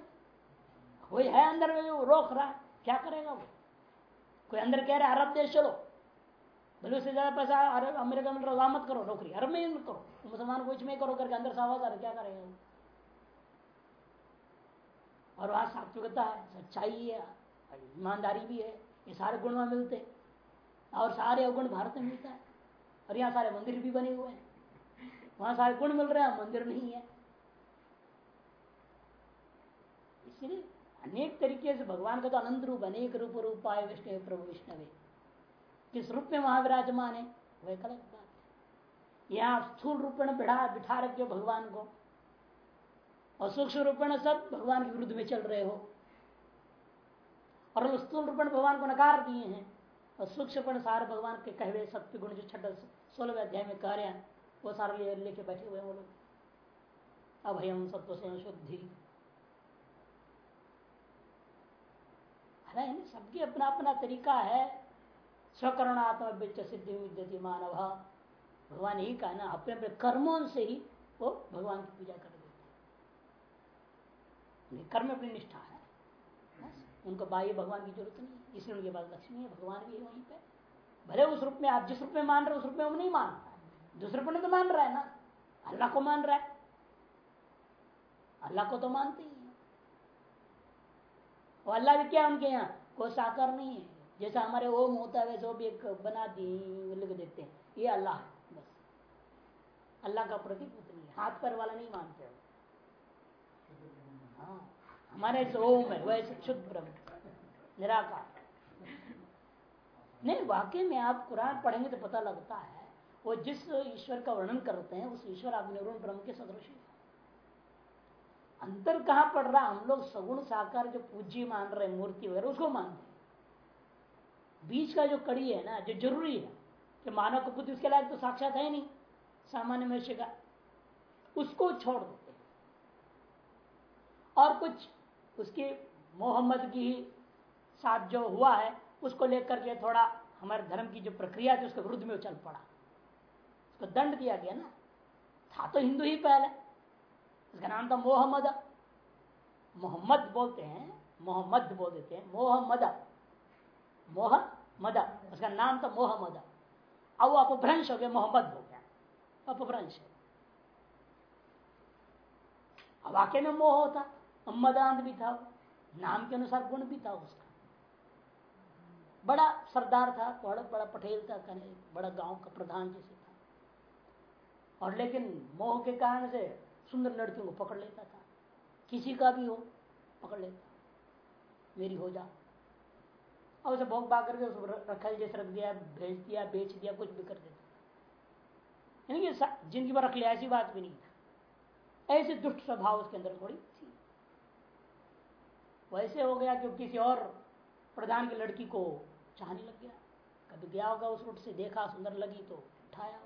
कोई है अंदर में वो रोक रहा है, क्या करेगा वो? कोई अंदर कह रहा है अरब देश चलो। भले उससे ज़्यादा पैसा अरब अमेरिका में रहा मत करो, नौकरी। अरब में करो। मुसलमान को में करो करके अंदर से आ क्या करेगा वो? और वहाँ सात्विकता है, सच्चाई है, ईमानदारी भी है, ये सारे गुण वहाँ मिलते हैं। और सारे अवगुण भारत में मिलता है। और यहाँ सारे मंदिर भी बने हुए हैं। वहाँ सारे गुण मिल रहे हैं मंदिर नहीं है। इसलिए अनेक तरीके से भगवान का तो अनंत रूप, अनेक रूप रूप आए विष्णु, प्रभु, विष्णु। किस रूप में वहाँ विराजमान है? वह अलग बात है। यहाँ स्थूल रूप में बिठा बिठा रखे हो भगवान को। और सूक्ष्म रूपेण सब भगवान के विरुद्ध में चल रहे हो। और स्थूल रूपण भगवान को नकार दिए हैं। और सूक्ष्म सारे भगवान के कहे सत्य गुण जो छठ सोलहवें अध्याय में कह रहे हैं, वो सारे ले लेके बैठे हुए हैं वो लोग। अभयम सत्व से शुद्धि सबकी अपना अपना तरीका है। स्वकरणात्म सिद्धि विद्यति मानव। भगवान यही कहा ना, अपने अपने कर्मों से ही वो भगवान की पूजा कर देते हैं। कर्म अपनी निष्ठा है। उनको बाह्य भगवान की ज़रूरत नहीं है। इसलिए उनके पास लक्ष्मी है, भगवान भी है वहीं पे। भले उस रूप में आप जिस रूप में मान रहे हो, उस रूप में वो नहीं मान रहा दूसरे रूप में तो मान रहा है ना। अल्लाह को मान रहा है। अल्लाह को तो मानते ही है। वो अल्लाह भी क्या उनके यहाँ? कोई साकार नहीं है। जैसा हमारे ओम होता है, वैसे वो भी एक बना दी, लिख देते हैं। ये अल्लाह है, बस। अल्लाह का प्रतीक नहीं हाथ पर वाला नहीं मानते हो हाँ हमारे ओम है वैसे शुद्ध ब्रह्म, निराकार। नहीं, वाकई में आप कुरान पढ़ेंगे तो पता लगता है, वो जिस ईश्वर का वर्णन करते हैं, उस ईश्वर आप निरुण ब्रह्म के सदृश अंतर कहाँ पड़ रहा हम लोग सगुण साकार जो पूज्य मान रहे मूर्ति वगैरह, उसको मानते हैं। बीच का जो कड़ी है ना, जो ज़रूरी है, कि मानव को बुद्धि उसके लायक तो साक्षात है नहीं, सामान्य मनुष्य का, उसको छोड़ देते और कुछ उसकी मोहम्मद की साथ जो हुआ है, उसको लेकर के थोड़ा हमारे धर्म की जो प्रक्रिया थी, उसके विरुद्ध में चल पड़ा। उसको दंड दिया गया ना। था तो हिंदू ही पहले। उसका नाम था मोहम्मद। मोहम्मद बोलते हैं, मोहम्मद बोल देते हैं, मोहम्मद। मोह मद। उसका नाम था मोहम्मद। अब वो अपभ्रंश हो गया, मोहम्मद हो गया। अपभ्रंश। अब वाक्य में मोह होता। मदांत भी था। नाम के अनुसार गुण भी था उसका। बड़ा सरदार था, बड़ा बड़ा पटेल था बड़ा गाँव का प्रधान जैसे था। और लेकिन मोह के कारण से सुंदर लड़कियों को पकड़ लेता था। किसी का भी हो, पकड़ लेता। मेरी हो जा। और उसे भोग पा करके उसको रखल जैसे रख दिया, भेज दिया, बेच दिया, कुछ भी कर देता यानी कि ज़िंदगी भर रख लिया, ऐसी बात भी नहीं था। ऐसे दुष्ट स्वभाव उसके अंदर थोड़ी थी। वैसे हो गया कि किसी और प्रधान की लड़की को चाहने लग गया। कभी गया होगा उस रूट से, देखा, सुंदर लगी तो उठाया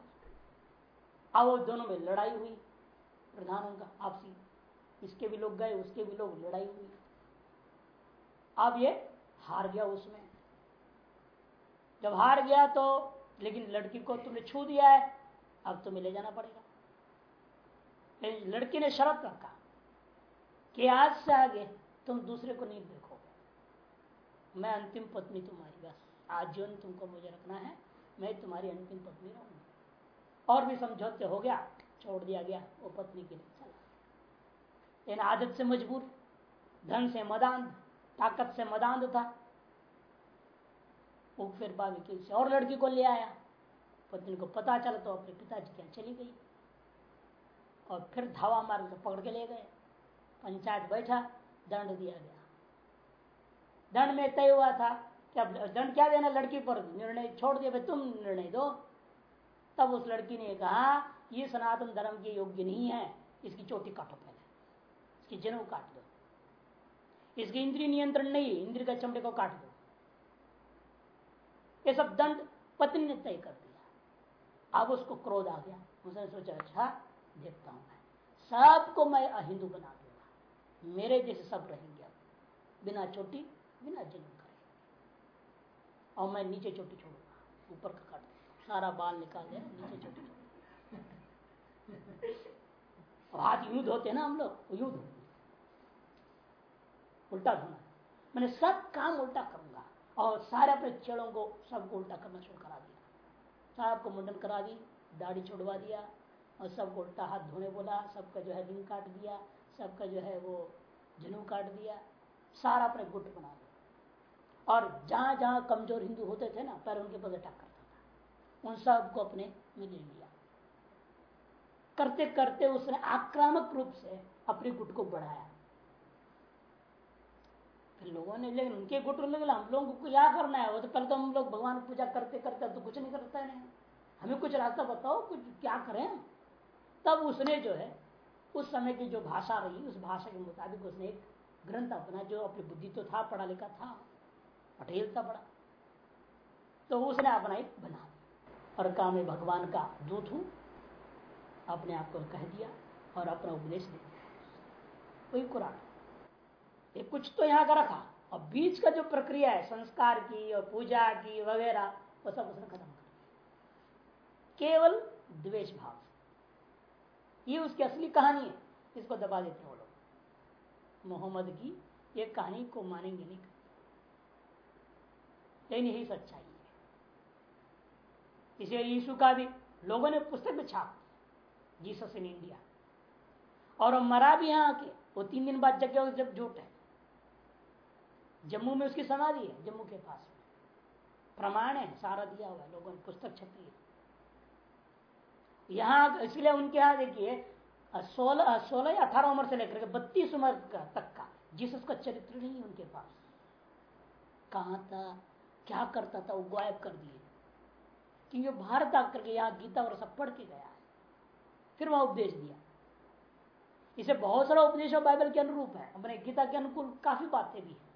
अब वो दोनों में लड़ाई हुई, प्रधानों का आपसी। इसके भी लोग गए, उसके भी लोग लड़ाई हुई। अब ये हार गया उसमें। जब हार गया तो लेकिन लड़की को तुमने छू दिया है, अब तुम्हें ले जाना पड़ेगा। लड़की ने शर्त रखा कि आज से आगे तुम दूसरे को नहीं देखोगे। मैं अंतिम पत्नी तुम्हारी, बस। आजीवन तुमको मुझे रखना है, मैं तुम्हारी अंतिम पत्नी रहूँगी। और भी समझौते हो गया, छोड़ दिया गया, वो पत्नी के लिए चला लेकिन आदत से मजबूर, धन से मदान, ताकत से मदान था। वो फिर बाद में किसी और लड़की को ले आया। पत्नी को पता चला तो अपने पिताजी के चली गई। और फिर धावा मार के पकड़ के ले गए। पंचायत बैठा, दंड दिया गया। दंड में तय हुआ था कि अब दंड क्या देना लड़की पर? निर्णय छोड़ दिया तुम निर्णय दो। तब उस लड़की ने कहा, ये सनातन धर्म के योग्य नहीं है। इसकी चोटी काटो पहले। इसकी जनेऊ काट दो। इसकी इंद्रिय नियंत्रण नहीं इंद्रिय का चमड़े को काट दो। ये सब दंड पत्नी ने तय कर दिया। अब उसको क्रोध आ गया। उसने सोचा अच्छा देखता हूँ मैं। सबको मैं अहिंदू बना दूँगा। मेरे जैसे सब रहेंगे अब। बिना चोटी, बिना जन्म करेंगे और मैं नीचे चोटी छोड़ूँगा। ऊपर का काट सारा बाल निकाल दिया नीचे चोटी हाथ युद्ध होते ना हम लोग युद्ध उल्टा धोना मैंने सब काम उल्टा करूँगा। और सारे अपने चेड़ों को सबको उल्टा करना शुरू करा दिया। सबको मुंडन करा दी, दाढ़ी छोड़वा दिया और सबको उल्टा हाथ धोने बोला, सबका जो है रिंग काट दिया, सबका जो है वो जनू काट दिया, सारा अपने गुट बना दिया। और जहाँ जहाँ कमज़ोर हिंदू होते थे ना पैर उनके पद अटैक करता था। उन सबको अपने में ले लिया। करते करते उसने आक्रामक रूप से अपने गुट को बढ़ाया। फिर लोगों ने लेकिन उनके गुट लगे, हम लोगों को क्या करना है? वो तो पहले तो हम लोग भगवान पूजा करते करते तो कुछ नहीं करता है। हमें कुछ रास्ता बताओ, कुछ क्या करें तब उसने जो है, उस समय की जो भाषा रही, उस भाषा के मुताबिक उसने एक ग्रंथ अपना, जो अपनी बुद्धि तो था, पढ़ा लिखा था पटेल था बड़ा। तो उसने अपना एक बना और कहा, मैं भगवान का दूत हूँ। अपने आप को कह दिया और अपना उपदेश दे दिया। वही कुरान। ये कुछ तो यहाँ का रखा। और बीच का जो प्रक्रिया है, संस्कार की और पूजा की वगैरह, वो सब उसने खत्म कर केवल द्वेष भाव ये उसकी असली कहानी है। इसको दबा देते हैं वो लोग। मोहम्मद की ये कहानी को मानेंगे नहीं। लेकिन यही सच्चाई है। इसे यीशु का भी, लोगों ने पुस्तक में छाप जीसस इन इंडिया। और मरा भी यहाँ आके, वो तीन दिन बाद जगह जब झूठ है। जम्मू में उसकी समाधि है, जम्मू के पास प्रमाण है, सारा दिया हुआ है, लोगों ने, पुस्तक छपी है। यहाँ, इसलिए उनके यहाँ देखिए, सोलह सोलह या अठारह उम्र से लेकर के बत्तीस उम्र का तक का, जिस उसका चरित्र नहीं उनके पास। कहा था, क्या करता था, वो गायब कर दिए। क्योंकि भारत आकर के यहाँ गीता और सब पढ़ के गया है। फिर वहाँ उपदेश दिया। इसे बहुत सारा उपदेश बाइबल के अनुरूप है। अपने गीता के अनुकूल काफ़ी बातें भी है।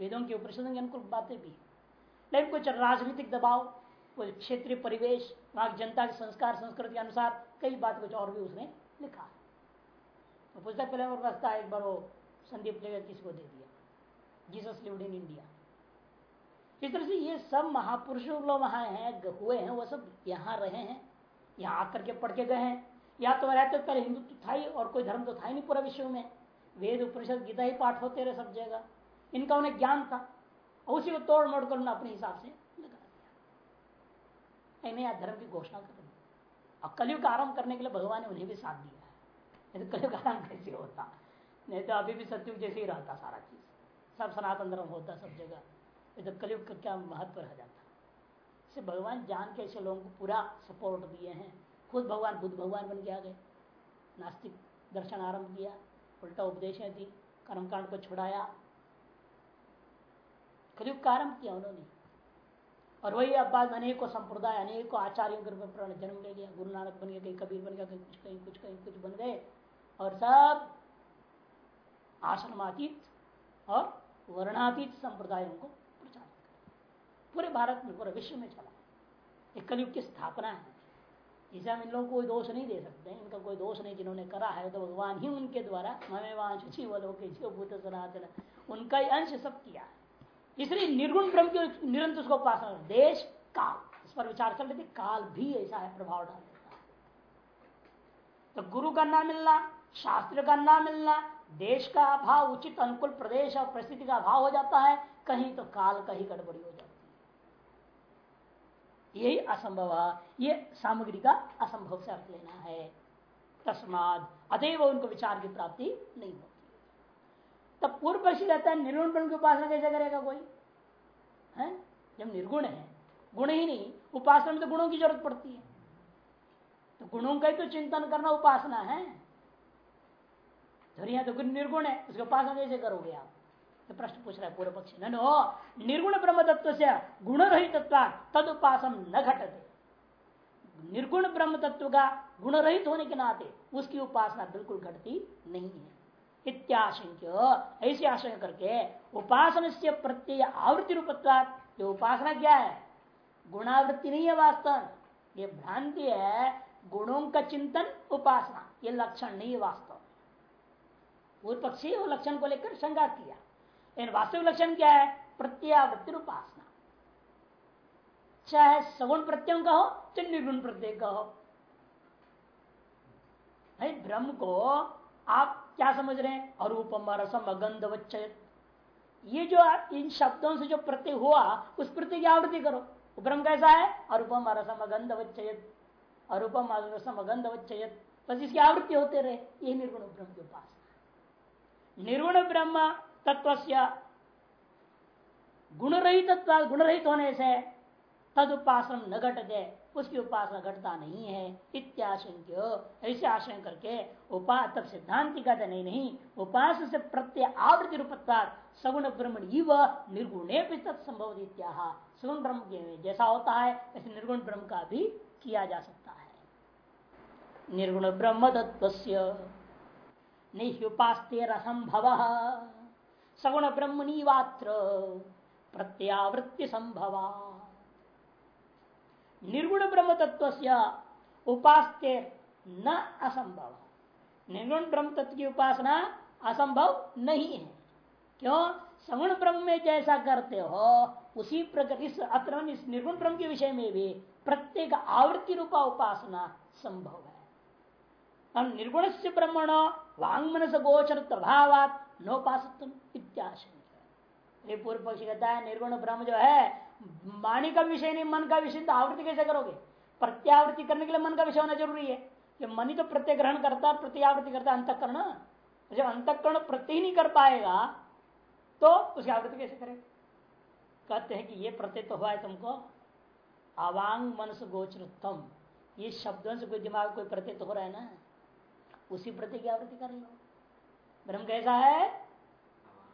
वेदों के उपनिषदों के अनुकूल बातें भी लेकिन कुछ राजनीतिक दबाव, कुछ क्षेत्रीय परिवेश, वहाँ जनता के संस्कार, संस्कृति के अनुसार कई बात कुछ और भी उसने लिखा तो पुस्तक पहले और रखता एक बार वो संदीप लेकर किसी को दे दिया। Jesus lived in India. इस तरह से ये सब महापुरुष लोग वहाँ हैं, हुए हैं, वो सब यहाँ रहे हैं, यहाँ आकर के पढ़ के गए हैं। या तो रहते पहले हिंदुत्व था ही, और कोई धर्म तो था ही नहीं पूरा विश्व में। वेद, उपनिषद, गीता ही पाठ होते रहे सब जगह। इनका उन्हें ज्ञान था, और उसी को तोड़ मोड़ कर उन्होंने अपने हिसाब से लगा दिया। नया धर्म की घोषणा कर दी और कलयुग आरंभ करने के लिए भगवान ने उन्हें भी साथ दिया है। नहीं तो कलयुग आरंभ कैसे होता? नहीं तो अभी भी सत्युग जैसे ही रहता सारा चीज़। सब सनातन धर्म होता, सब जगह। तो कलयुग का क्या महत्व रह जाता? इसे भगवान जान के ऐसे लोगों को पूरा सपोर्ट दिए हैं। खुद भगवान, बुद्ध भगवान बन के आ गए। नास्तिक दर्शन आरंभ किया, उल्टा उपदेश दी, कर्मकांड को छुड़ाया कलयुग का आरंभ किया उन्होंने। और वही अब बाद अनेकों संप्रदाय, अनेकों आचार्यों के रूप में जन्म ले लिया। गुरु नानक बन गया कहीं कबीर बन गया, कहीं कुछ कहीं कुछ कहीं कुछ बन गए। और सब आश्रमातीत और वर्णातीत संप्रदायों को प्रचार पूरे भारत में, पूरे विश्व में चला। एक कलयुग की स्थापना है। इसे हम इन लोगों को कोई दोष नहीं दे सकते। इनका कोई दोष नहीं जिन्होंने करा है। तो भगवान ही उनके द्वारा हमें वांश जीव भूत सनातन, उनका ही अंश सब किया है। इसलिए निर्गुण ब्रह्म की निरंतर उसको उपासना देश, काल। इस पर विचार कर लेते काल भी ऐसा है, प्रभाव डाल देता है। तो गुरु का नाम मिलना, शास्त्र का नाम मिलना, देश का अभाव, उचित अनुकूल प्रदेश और परिस्थिति का अभाव हो जाता है, कहीं तो काल का ही गड़बड़ी हो जाती है। यही असंभव ये सामग्री का असंभव से अर्थ लेना है। तस्माद अतएव उनको विचार की प्राप्ति नहीं होती। तब पूर्व पक्षी रहता है, निर्गुण ब्रह्म की उपासना कैसे करेगा कोई? है? जब निर्गुण है, गुण ही नहीं, उपासना में तो गुणों की ज़रूरत पड़ती है। तो गुणों का ही तो चिंतन करना उपासना है। तो तो निर्गुण है, उसके उपासना कैसे करोगे आप? तो प्रश्न पूछ रहा है पूर्व पक्षी। नो निर्गुण ब्रह्म तत्व से गुण रहित तद उपासन न घटते। निर्गुण ब्रह्म तत्व का गुण रहित होने के नाते उसकी उपासना बिल्कुल घटती नहीं है। इत्याशंक्य। ऐसी आशंका करके उपासन से प्रत्यय आवृत्ति रूपत्वाद ये उपासना क्या है? गुणावृत्ति नहीं है वास्तव ये भ्रांति है गुणों का चिंतन उपासना। ये लक्षण नहीं है वास्तव पूर्व पक्षी वो लक्षण को लेकर शंका किया। लेकिन वास्तविक लक्षण क्या है? प्रत्यावृत्ति उपासना चाहे सगुण प्रत्ययों का हो चाहे निर्गुण प्रत्यय का हो भाई ब्रह्म को आप क्या समझ रहे हैं? अरूपम रसम अगंध ये जो इन शब्दों से जो प्रत्यय हुआ, उस प्रत्यय की आवृत्ति करो। ब्रह्म कैसा है? अरूपम रसम अगंध वच्चयत। अरूपम रसम अगंध वच्चयत। बस इसकी आवृत्ति होते रहे। ये निर्गुण ब्रह्म के पास निर्गुण ब्रह्म तत्व गुण रहित गुण रहित होने से तद उपासन न घटते। उसकी उपासना घटता नहीं है। इत्याशंक्य। ऐसे आशंक करके उपा तब सिद्धांति कहते नहीं नहीं, उपास से प्रत्यय आवृत्ति रूपत्ता सगुण ब्रह्मण निर्गुणे भी तत्संभव सगुण ब्रह्म जैसा होता है, ऐसे निर्गुण ब्रह्म का भी किया जा सकता है। निर्गुण ब्रह्म तत्व निहुपास्तेरसंभव सगुण ब्रह्मणीवात्र प्रत्यावृत्ति संभव निर्गुण ब्रह्म तत्व उपास्ते न असंभव। निर्गुण ब्रह्म तत्व की उपासना असंभव नहीं है। क्यों? सगुण ब्रह्म में जैसा करते हो, उसी प्रकार इस अत्र इस निर्गुण ब्रह्म के विषय में भी प्रत्येक आवृत्ति रूपा उपासना संभव है। हम निर्गुण से ब्रह्मण वांग से गोचर प्रभाव इत्याशंका। पूर्व पक्षी कहता है, निर्गुण ब्रह्म जो है वाणी का विषय नहीं, मन का विषय तो आवृत्ति कैसे करोगे? प्रत्यावृत्ति करने के लिए मन का विषय होना ज़रूरी है। कि मन ही तो प्रत्यग्रहण करता है प्रत्यावृत्ति करता है, अंतकरण। जब अंतकरण प्रत्यय नहीं कर पाएगा तो उसकी आवृत्ति कैसे करेगा कहते हैं कि ये प्रत्यय तो हुआ है तुमको। अवांग मनस गोचरतम ये शब्दों से कोई दिमाग, कोई प्रत्यय तो हो रहा है ना? उसी प्रति की आवृत्ति कर लो ब्रह्म कैसा है?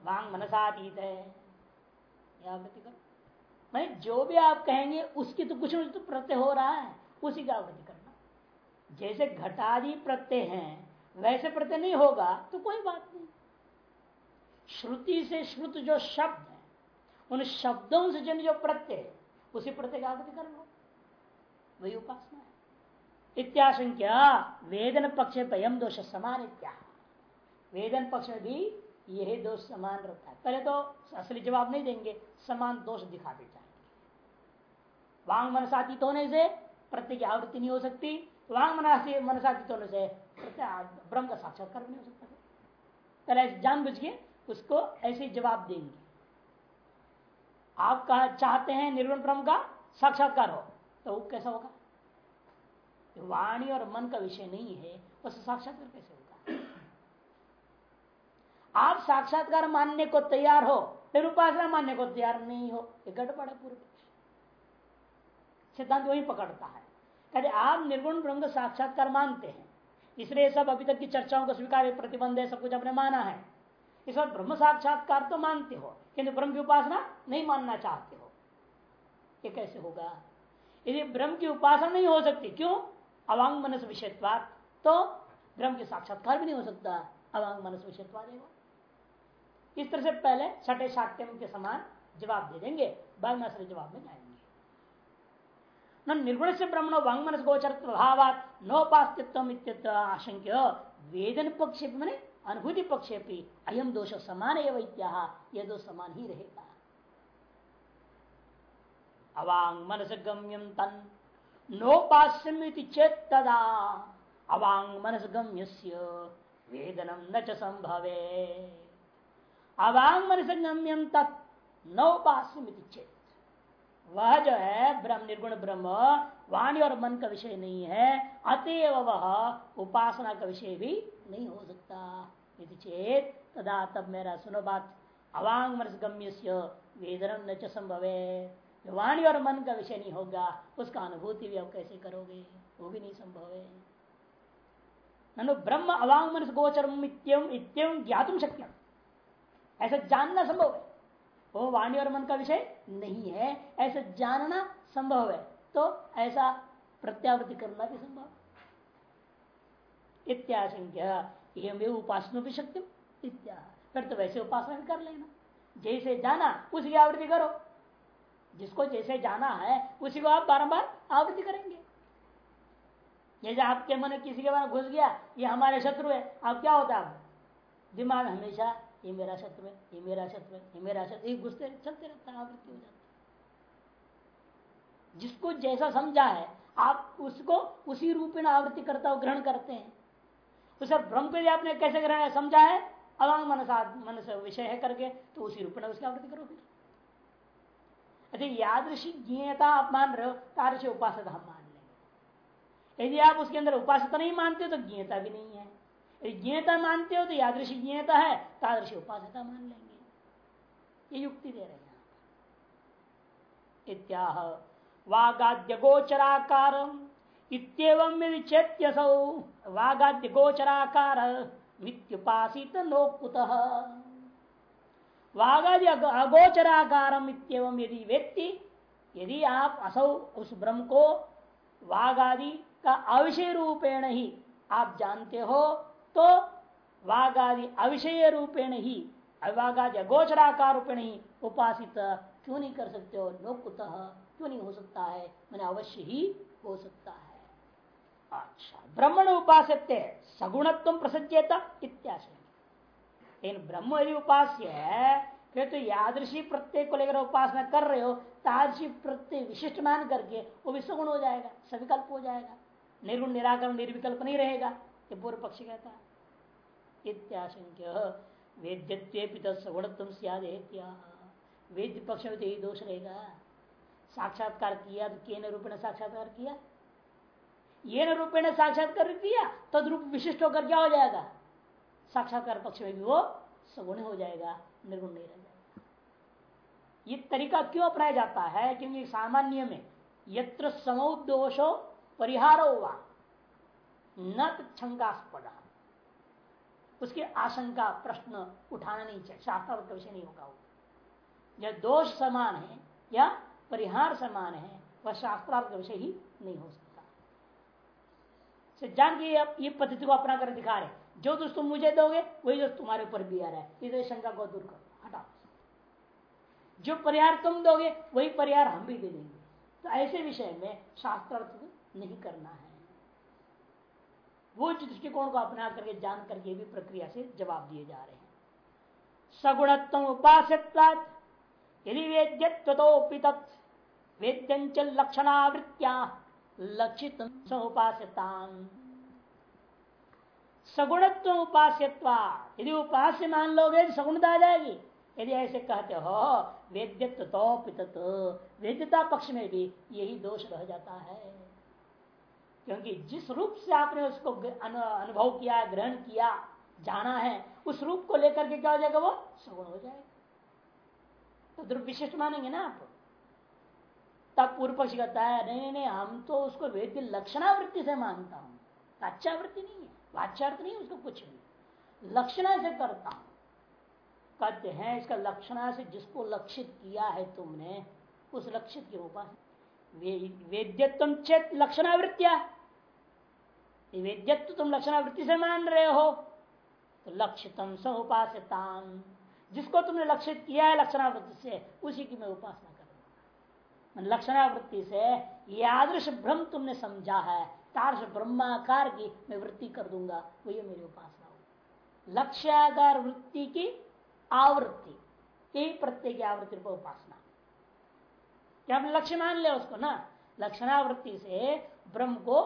वांग मनसातीत है। आवृत्ति करो। मैं जो भी आप कहेंगे, उसकी तो कुछ तो प्रत्यय हो रहा है। उसी का आवृत्ति करना। जैसे घटादि प्रत्यय हैं, वैसे प्रत्यय नहीं होगा तो कोई बात नहीं। श्रुति से श्रुत जो शब्द है, उन शब्दों से जन जो प्रत्यय उसी प्रत्यय का आवृत्ति कर लो वही उपासना है। इत्याशंक्या वेदन पक्ष पयम दोष समान इत्या वेदन पक्ष में भी यही दोष समान रहता है। पहले तो असली जवाब नहीं देंगे, समान दोष दिखाते जाएँगे वांग मनसातीत होने से प्रत्येक आवृत्ति नहीं हो सकती, वांग मनासी मनसातीत होने से ब्रह्म का साक्षात्कार नहीं हो सकता। पहले जान बुझ के उसको ऐसे जवाब देंगे। आप कहा चाहते हैं निर्गुण ब्रह्म का साक्षात्कार हो तो वो कैसा होगा? वाणी और मन का विषय नहीं है, उस साक्षात्कार कैसे होगा? आप साक्षात्कार मानने को तैयार हो फिर उपासना मानने को तैयार नहीं हो, ये गड़बड़ है पूरे सिद्धांत वही पकड़ता है। कहते, आप निर्गुण ब्रह्म का साक्षात्कार मानते हैं। इसलिए सब अभी तक की चर्चाओं को स्वीकार प्रतिबंध है, सब कुछ अपने माना है। इस बार ब्रह्म साक्षात्कार तो मानते हो, किंतु ब्रह्म की उपासना नहीं मानना चाहते हो। ये कैसे होगा? यदि ब्रह्म की उपासना नहीं हो सकती, क्यों? अवांग मनस विषयत्वाद तो ब्रह्म के साक्षात्कार भी नहीं हो सकता। अवांग मनस विषयत्वाद इस तरह से पहले छठे शाक्यम के समान जवाब दे देंगे बाद में जवाब में जाएँगे। न निर्गुण से ब्रह्मण वांग मनस गोचर भावात नोपास्तित्व आशंक्य वेदन पक्ष मैंने अनुभूति पक्ष अयम दोष समान है वैत्या यह दोष समान ही रहेगा अवांग मनस गम्यम तन नोपास्यम चेत तदा अवांग मनस गम्य वेदनम न संभवे अवांग मनस गम्यम तत् नोपास्यम चेत। वह जो है, ब्रह्म, निर्गुण ब्रह्म, वाणी और मन का विषय नहीं है, अतएव वह उपासना का विषय भी नहीं हो सकता यदि चेत तदा तब मेरा सुनो बात अवांग मनस गम्य वेदनम न च संभवे। वाणी और मन का विषय नहीं होगा, उसका अनुभूति भी आप कैसे करोगे? वो भी नहीं संभव। है ननु ब्रह्म अवांग मन गोचर इत्यम ज्ञातुम शक्यम। ऐसा जानना संभव है? वो वाणी और मन का विषय नहीं है। ऐसा जानना संभव है। तो ऐसा प्रत्यावृत्ति करना भी संभव इत्याशंक्य। उपासना भी शक्ति इत्या। फिर तो वैसे उपासना भी कर लेना। जैसे जाना उसकी आवृत्ति करो। जिसको जैसे जाना है, उसी को आप बारंबार आवृत्ति करेंगे। जैसे आपके मन किसी के बारे घुस गया, ये हमारे शत्रु है आप क्या होता है? दिमाग हमेशा ये मेरा शत्रु है, ये मेरा शत्रु है, ये मेरा शत्रु घुसते चलते रहता आवृत्ति हो जाती जिसको जैसा समझा है, आप उसको उसी रूप में आवृत्ति करता हो ग्रहण करते हैं। उसे ब्रह्म पे आपने कैसे ग्रहण समझा है? अवांग मन मन से विषय है करके तो उसी रूप में उसकी आवृत्ति करो फिर यदि यादृशी ज्ञता आप मान रहे हो तादृश उपासता हम मान लेंगे। यदि आप उसके अंदर उपासता नहीं मानते तो ज्ञता भी नहीं है। ज्ञता मानते हो तो यादृशी ज्ञता है, तादृश उपासता मान लेंगे। ये युक्ति दे रहे हैं इत्याह वागाद्य गोचराकार चेत्यसौ वागाद्य गोचराकार मित्युपासित नोकुत वागादि अगोचराकारम इतम यदि व्यक्ति, यदि आप असौ उस ब्रह्म को वागादि का अविषय रूपेण ही आप जानते हो तो वागादि अविषय रूपेण ही, वागादि अगोचराकार रूपेण ही उपासित क्यों नहीं कर सकते हो? लोकुत क्यों नहीं हो सकता है? मैंने अवश्य ही हो सकता है। अच्छा ब्रह्मण उपास्य सगुणत्व प्रसज्यता इत्याशय लेकिन ब्रह्म यदि उपास्य है, फिर तो यादृशी प्रत्यय को लेकर उपासना कर रहे हो, तादृशी प्रत्यय विशिष्ट मान करके वो भी सगुण हो जाएगा, सविकल्प हो जाएगा, निर्गुण निराकरण निर्विकल्प नहीं रहेगा, ये पूर्व पक्ष कहता है। इत्याशंक्य। वेद्यत्व सगुणत्व सियादेत्या। वेद्य पक्ष में तो यही दोष रहेगा साक्षात्कार किया तो केन रूपेण साक्षात्कार किया? ये न रूपेण साक्षात्कार किया तद विशिष्ट होकर क्या हो जाएगा? साक्षात्कार पक्ष में भी वो सगुण हो जाएगा, निर्गुण नहीं रह जाएगा। ये तरीका क्यों अपनाया जाता है? क्योंकि सामान्य में यत्र समोदोषो परिहारो हुआ न छंगास्पद। उसकी आशंका प्रश्न उठाना नहीं चाहिए शास्त्र का विषय नहीं होगा वो। जब दोष समान है या परिहार समान है, वह शास्त्रार्थ का विषय ही नहीं हो सकता। के ये पद्धति को अपना कर दिखा रहे जो दोष तुम मुझे दोगे, वही दोष तुम्हारे ऊपर भी आ रहा है। इसे शंका को दूर करो, हटाओ। जो परिहार तुम दोगे, वही परिहार हम भी दे देंगे। तो ऐसे विषय में शास्त्रार्थ नहीं करना है। वो दृष्टिकोण को अपना करके जान करके भी प्रक्रिया से जवाब दिए जा रहे हैं। सगुणत्व उपास्य यदि वेद्यत्वोपि वेद्यंच लक्षणावृत्तिया लक्षित सगुणत्व उपास्यत्वा यदि उपास्य मान लोगे तो सगुणता आ जाएगी। यदि ऐसे कहते हो वेद्यत्व तो वेद्यता पक्ष में भी यही दोष रह जाता है। क्योंकि जिस रूप से आपने उसको अनुभव किया, ग्रहण किया, जाना है, उस रूप को लेकर के क्या हो जाएगा वो? सगुण हो जाएगा। तो ध्रुव विशिष्ट मानेंगे ना आप? तब पूर्व पक्ष कहता है, नहीं नहीं हम तो उसको वेद्य लक्षणावृत्ति से मानता हूँ। वाच्यावृत्ति नहीं है। वाच्यार्थ नहीं उसको कुछ भी लक्षणा से करता हूँ। कहते हैं, इसका लक्षणा से जिसको लक्षित किया है तुमने, उस लक्षित के उपास वेद्यत्व चेत लक्षणावृत्तिया। वेद्यत्व तुम लक्षणावृत्ति से मान रहे हो तो लक्षितम स उपासताम जिसको तुमने लक्षित किया है लक्षणावृत्ति से, उसी की मैं उपासना करूँगा लक्षणावृत्ति से, ये आदर्श भ्रम तुमने समझा है, तार्श ब्रह्माकार की मैं वृत्ति कर दूँगा, वही मेरी उपासना हो लक्ष्याकार वृत्ति की आवृत्ति, यही प्रत्यय की आवृत्ति पर उपासना। क्या लक्ष्य मान ले उसको ना? लक्षणावृत्ति से ब्रह्म को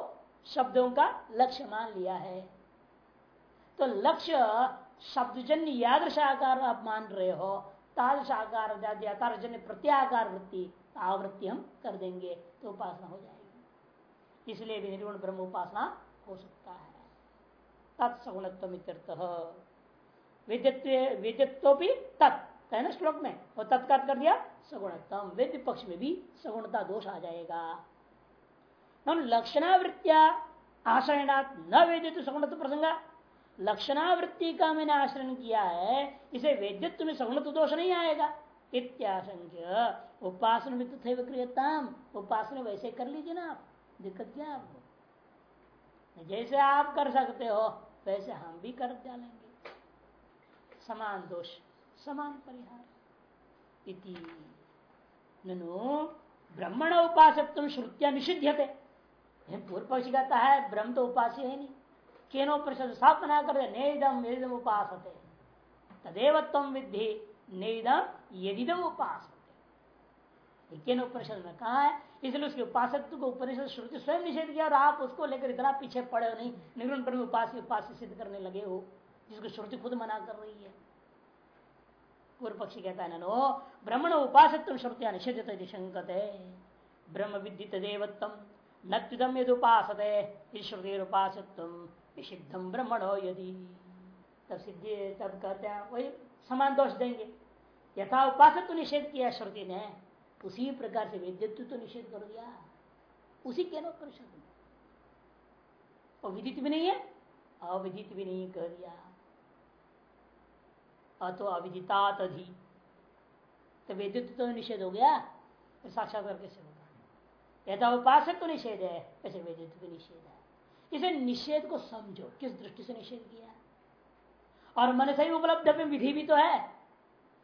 शब्दों का लक्ष्य मान लिया है। तो लक्ष्य शब्दजन्य यादृश आकार आप मान रहे हो तादृश आकार जन्य प्रत्याकार वृत्ति, आवृत्ति हम कर देंगे तो उपासना हो जाएगी। इसलिए भी निर्गुण ब्रह्म उपासना हो सकता है। तत्सगुणत्व भी तत् श्लोक में कर दिया सगुणत्म वेद्य पक्ष में भी सगुणता दोष आ जाएगा। लक्षणावृत्तिया आश्रयणात् न वेद्य सगुणत्व प्रसंग। लक्षणावृत्ति का मैंने आश्रय किया है, इसे वेद्यत्व में सगुणत्व दोष नहीं आएगा। इत्याशंक्य, उपासन में तो क्रियताम, उपासना वैसे कर लीजिए ना आप, दिक्कत क्या आपको? जैसे आप कर सकते हो, वैसे हम भी कर डालेंगे। समान दोष, समान परिहार। इति। ननु ब्रह्मण उपासत्व श्रुतिया निषिध्यते। पूर्व पक्ष कहता है, ब्रह्म तो उपास्य है नहीं। केनो परिषद साफ़ मना कर नेदम यदिदम तदेव तम विधि नेदम यदिदम उपास केनो परिषद में कहा है, इसलिए उसके उपासत्व को उपनिषद श्रुति स्वयं निषेध किया और आप उसको लेकर इतना पीछे पड़े हो नहीं निर्गुण पर उपास उपास सिद्ध करने लगे हो, जिसको श्रुति खुद मना कर रही है। पूर्व पक्षी कहता है नो ब्रह्मण उपासत्व श्रुतिया निषेधित शंकते। ब्रह्म विद्युत देवत्म नदम यद उपासते श्रुति उपासत्व निषिद्धम ब्रह्मणो यदि। तब सिद्धि तब कहते हैं वही समान दोष देंगे। यथा उपासत्व निषेध किया श्रुति ने, उसी प्रकार से वेद्यत्व तो निषेध कर दिया। उसी के परिषद में और विदित भी नहीं है, अविदित भी नहीं कर दिया। अतो अविदिता तधी तो वेदित्व तो निषेध हो गया तो साक्षात्कार कैसे होगा यथा उपासक तो निषेध है ऐसे वेदित्व भी निषेध है। इसे निषेध को समझो, किस दृष्टि से निषेध किया और मन से उपलब्ध में विधि भी तो है।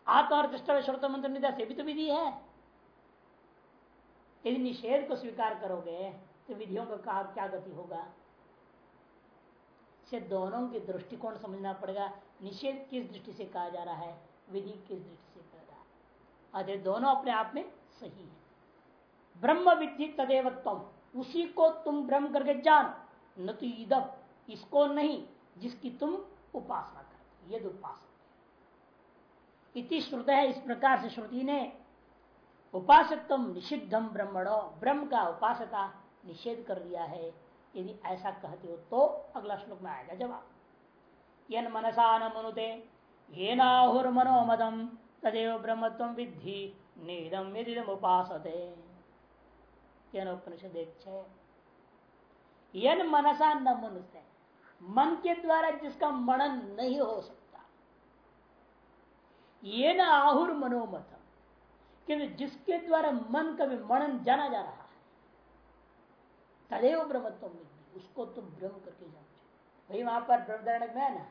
आत्म और दृष्ट श्रोत मंत्र निधा से भी तो विधि है। यदि निषेध को स्वीकार करोगे तो विधियों का क्या गति होगा? से दोनों के दृष्टिकोण समझना पड़ेगा। निषेध किस दृष्टि से कहा जा रहा है? विधि किस दृष्टि से कह रहा है? अरे दोनों अपने आप में सही है। ब्रह्म विधि तदेवत्व उसी को तुम ब्रह्म करके जान। न तो इदम, इसको नहीं, जिसकी तुम उपासना करते यद इति श्रुत है, इस प्रकार से श्रुति ने उपासत्व निषिद्धम ब्रह्मणो, ब्रह्म का उपासता निषेध कर दिया है। यदि ऐसा कहते हो तो अगला श्लोक में आएगा जवाब। यन मनसा न मनुते ये नाहुर मनोमदम तदेव ब्रह्मत्व विद्धि निदम यदिदम उपासते उपनिषद यन मनसा न मनुष्य मन के द्वारा जिसका मनन नहीं हो सकता ये न आहुर मनोमत किंतु जिसके द्वारा मन का भी मनन जाना जा रहा है, तदेव ब्रह्मत्व उसको तुम ब्रह्म करके जानो वही वहाँ पर ब्रह्मदारण में ना,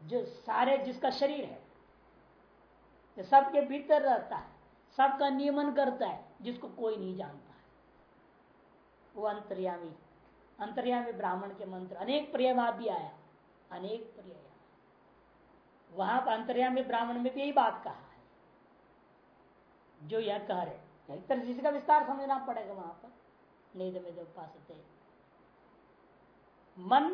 जो सारे जिसका शरीर है सबके भीतर रहता है, सबका नियमन करता है, जिसको कोई नहीं जानता। वो अंतर्यामी। अंतर्यामी ब्राह्मण के मंत्र। अनेक पर्याय भी आया। अनेक पर्याय वहाँ पर अंतर्यामी ब्राह्मण में भी यही बात कहा है। जो यह कह रहे एक तरह इसका विस्तार समझना पड़ेगा वहाँ पर। नहीं तो मेरे पास मन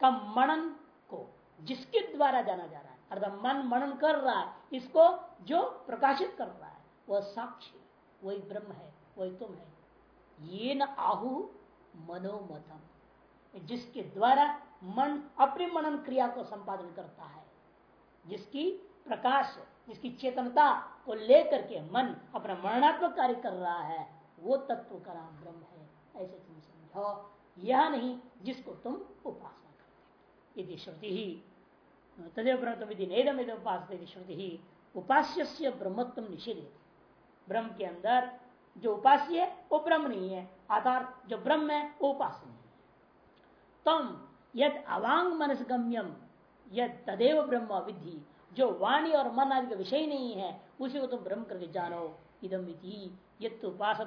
का मनन को जिसके द्वारा जाना जा रहा है। अर्थात मन मनन कर रहा है। इसको जो प्रकाशित कर रहा है। वह साक्षी, वही ब्रह्म है, वही तुम है। ये न आहु मनोमतम जिसके द्वारा मन अपने मनन क्रिया को संपादन करता है। जिसकी प्रकाश, जिसकी चेतनता को लेकर के मन अपना मरणात्मक कार्य कर रहा है, वो तत्व का नाम ब्रह्म है। ऐसे तुम समझो। यह नहीं जिसको तुम उपासना करते यदि श्रुति ही, तदेव ब्रह्म नेदम उपास्य ब्रह्मत्व निषेध ब्रह्म के अंदर जो उपास्य है, वो ब्रह्म नहीं है। आधार जो ब्रह्म है, वो उपास्य नहीं है। तम यद अवांग मनस गम्यम, यद तदेव ब्रह्म विधि जो वाणी और मन आदि का विषय नहीं है, उसी को तुम ब्रह्म करके जानो। इदम विधि यद उपास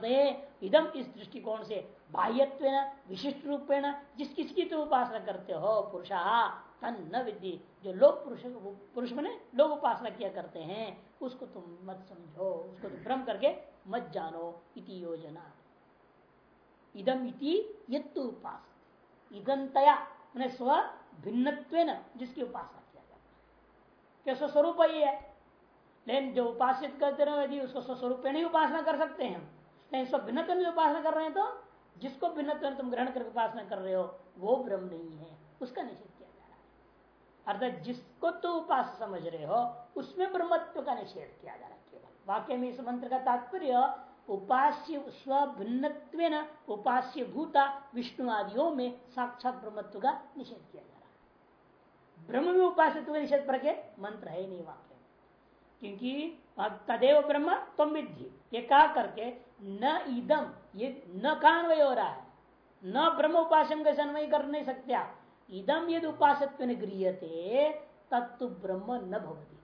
इदम इस दृष्टिकोण से बाह्यत्व विशिष्ट रूपेण जिस किसकी तुम उपासना करते हो, पुरुषा। तन विधि जो लोग पुरुष पुरुष में लोग उपासना किया करते हैं, उसको तुम मत समझो, उसको तुम भ्रम करके मत जानो। इति योजना। इदम इति यत्तु उपास इदंतया, मैंने स्व भिन्न जिसकी उपासना किया जाता है। क्या स्वस्वरूप ही है? लेकिन जो उपासित करते रहे, यदि उसको स्वस्वरूप नहीं उपासना कर सकते हैं, लेकिन स्व भिन्न उपासना कर रहे हैं तो जिसको भिन्न तुम ग्रहण करके उपासना कर रहे हो, वो ब्रह्म नहीं है। उसका निषेध अर्थात जिसको तो उपास समझ रहे हो, उसमें ब्रह्मत्व का निषेध किया जा रहा है केवल। वाक्य में इस मंत्र का तात्पर्य, उपास्य स्वभिन्न उपास्य भूता विष्णु आदियों में साक्षात ब्रह्मत्व का निषेध किया जा रहा है। ब्रह्म में उपासित्व निषेध पर के मंत्र है नहीं वाक्य क्योंकि तदेव ब्रह्म तुम विधि ये कहा करके न इदम ये न कान्वय हो रहा है। न ब्रह्म उपासन का अन्वय कर नहीं सकते इदम यदि उपासत्व गृहते तत्व ब्रह्म न भवती।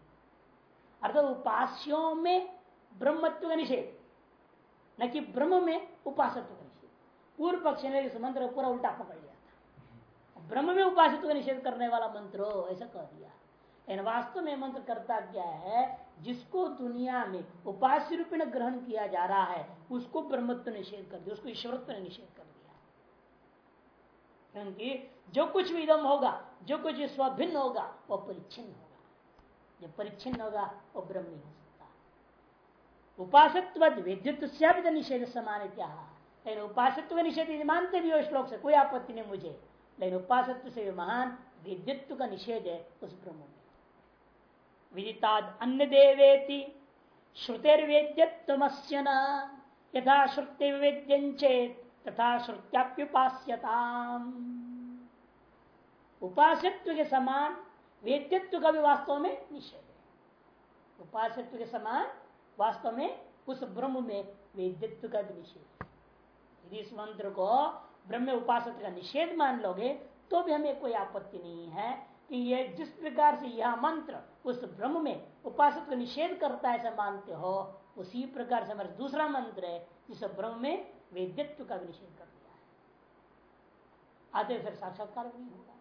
अर्थात उपास्यों में ब्रह्मत्व का निषेध। न कि ब्रह्म में उपासत्व का निषेध। पूर्व पक्ष ने मंत्र पूरा उल्टा पकड़ लिया था। ब्रह्म में उपासत्व का निषेध करने वाला मंत्र ऐसा कह दिया। वास्तव में मंत्र करता क्या है? जिसको दुनिया में उपास्य रूप ग्रहण किया जा रहा है, उसको ब्रह्मत्व निषेध कर दिया, उसको ईश्वरत्व निषेध कर क्योंकि जो कुछ भी इदम होगा, जो कुछ स्वभिन्न होगा वह परिच्छिन्न होगा। जब परिच्छिन्न होगा, वो ब्रह्म नहीं हो सकता। उपासत्व वेद्यत्व निषेध समान लेकिन उपासत्व निषेध मानते भी हो श्लोक से, कोई आपत्ति नहीं मुझे। लेकिन उपासत्व से महान विद्युत्व का निषेध है, उस ब्रह्म में। विदिताद अन्य देवेति श्रुतिर्वेद्यमस्य न यथा श्रुति वेद्यंचेत तथा श्रुत्याप्युपास्यता उपासित्व के समान वेद्यत्व का भी वास्तव में निषेध। है उपासित्व के समान वास्तव में उस ब्रह्म में वेद्यत्व का भी निषेध। यदि इस मंत्र को ब्रह्म उपासत्व का निषेध मान लोगे तो भी हमें कोई आपत्ति नहीं है कि ये जिस प्रकार से यह मंत्र उस ब्रह्म में उपासक को निषेध करता है ऐसा मानते हो, उसी प्रकार से हमारा दूसरा मंत्र है, जिस ब्रह्म में वेद्यत्व का भी निषेध कर दिया है। आते फिर साक्षात्कार भी नहीं होगा।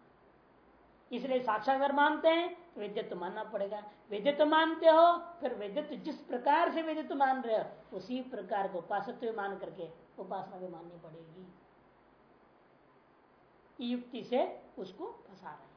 इसलिए साक्षात्कार मानते हैं तो वेद्यत्व मानना पड़ेगा। वेद्यत्व मानते हो, फिर वेद्यत्व जिस प्रकार से वेद्यत्व मान रहे हो, उसी प्रकार को उपासत्व मान करके उपासना भी माननी पड़ेगी। युक्ति से उसको फंसा रहे।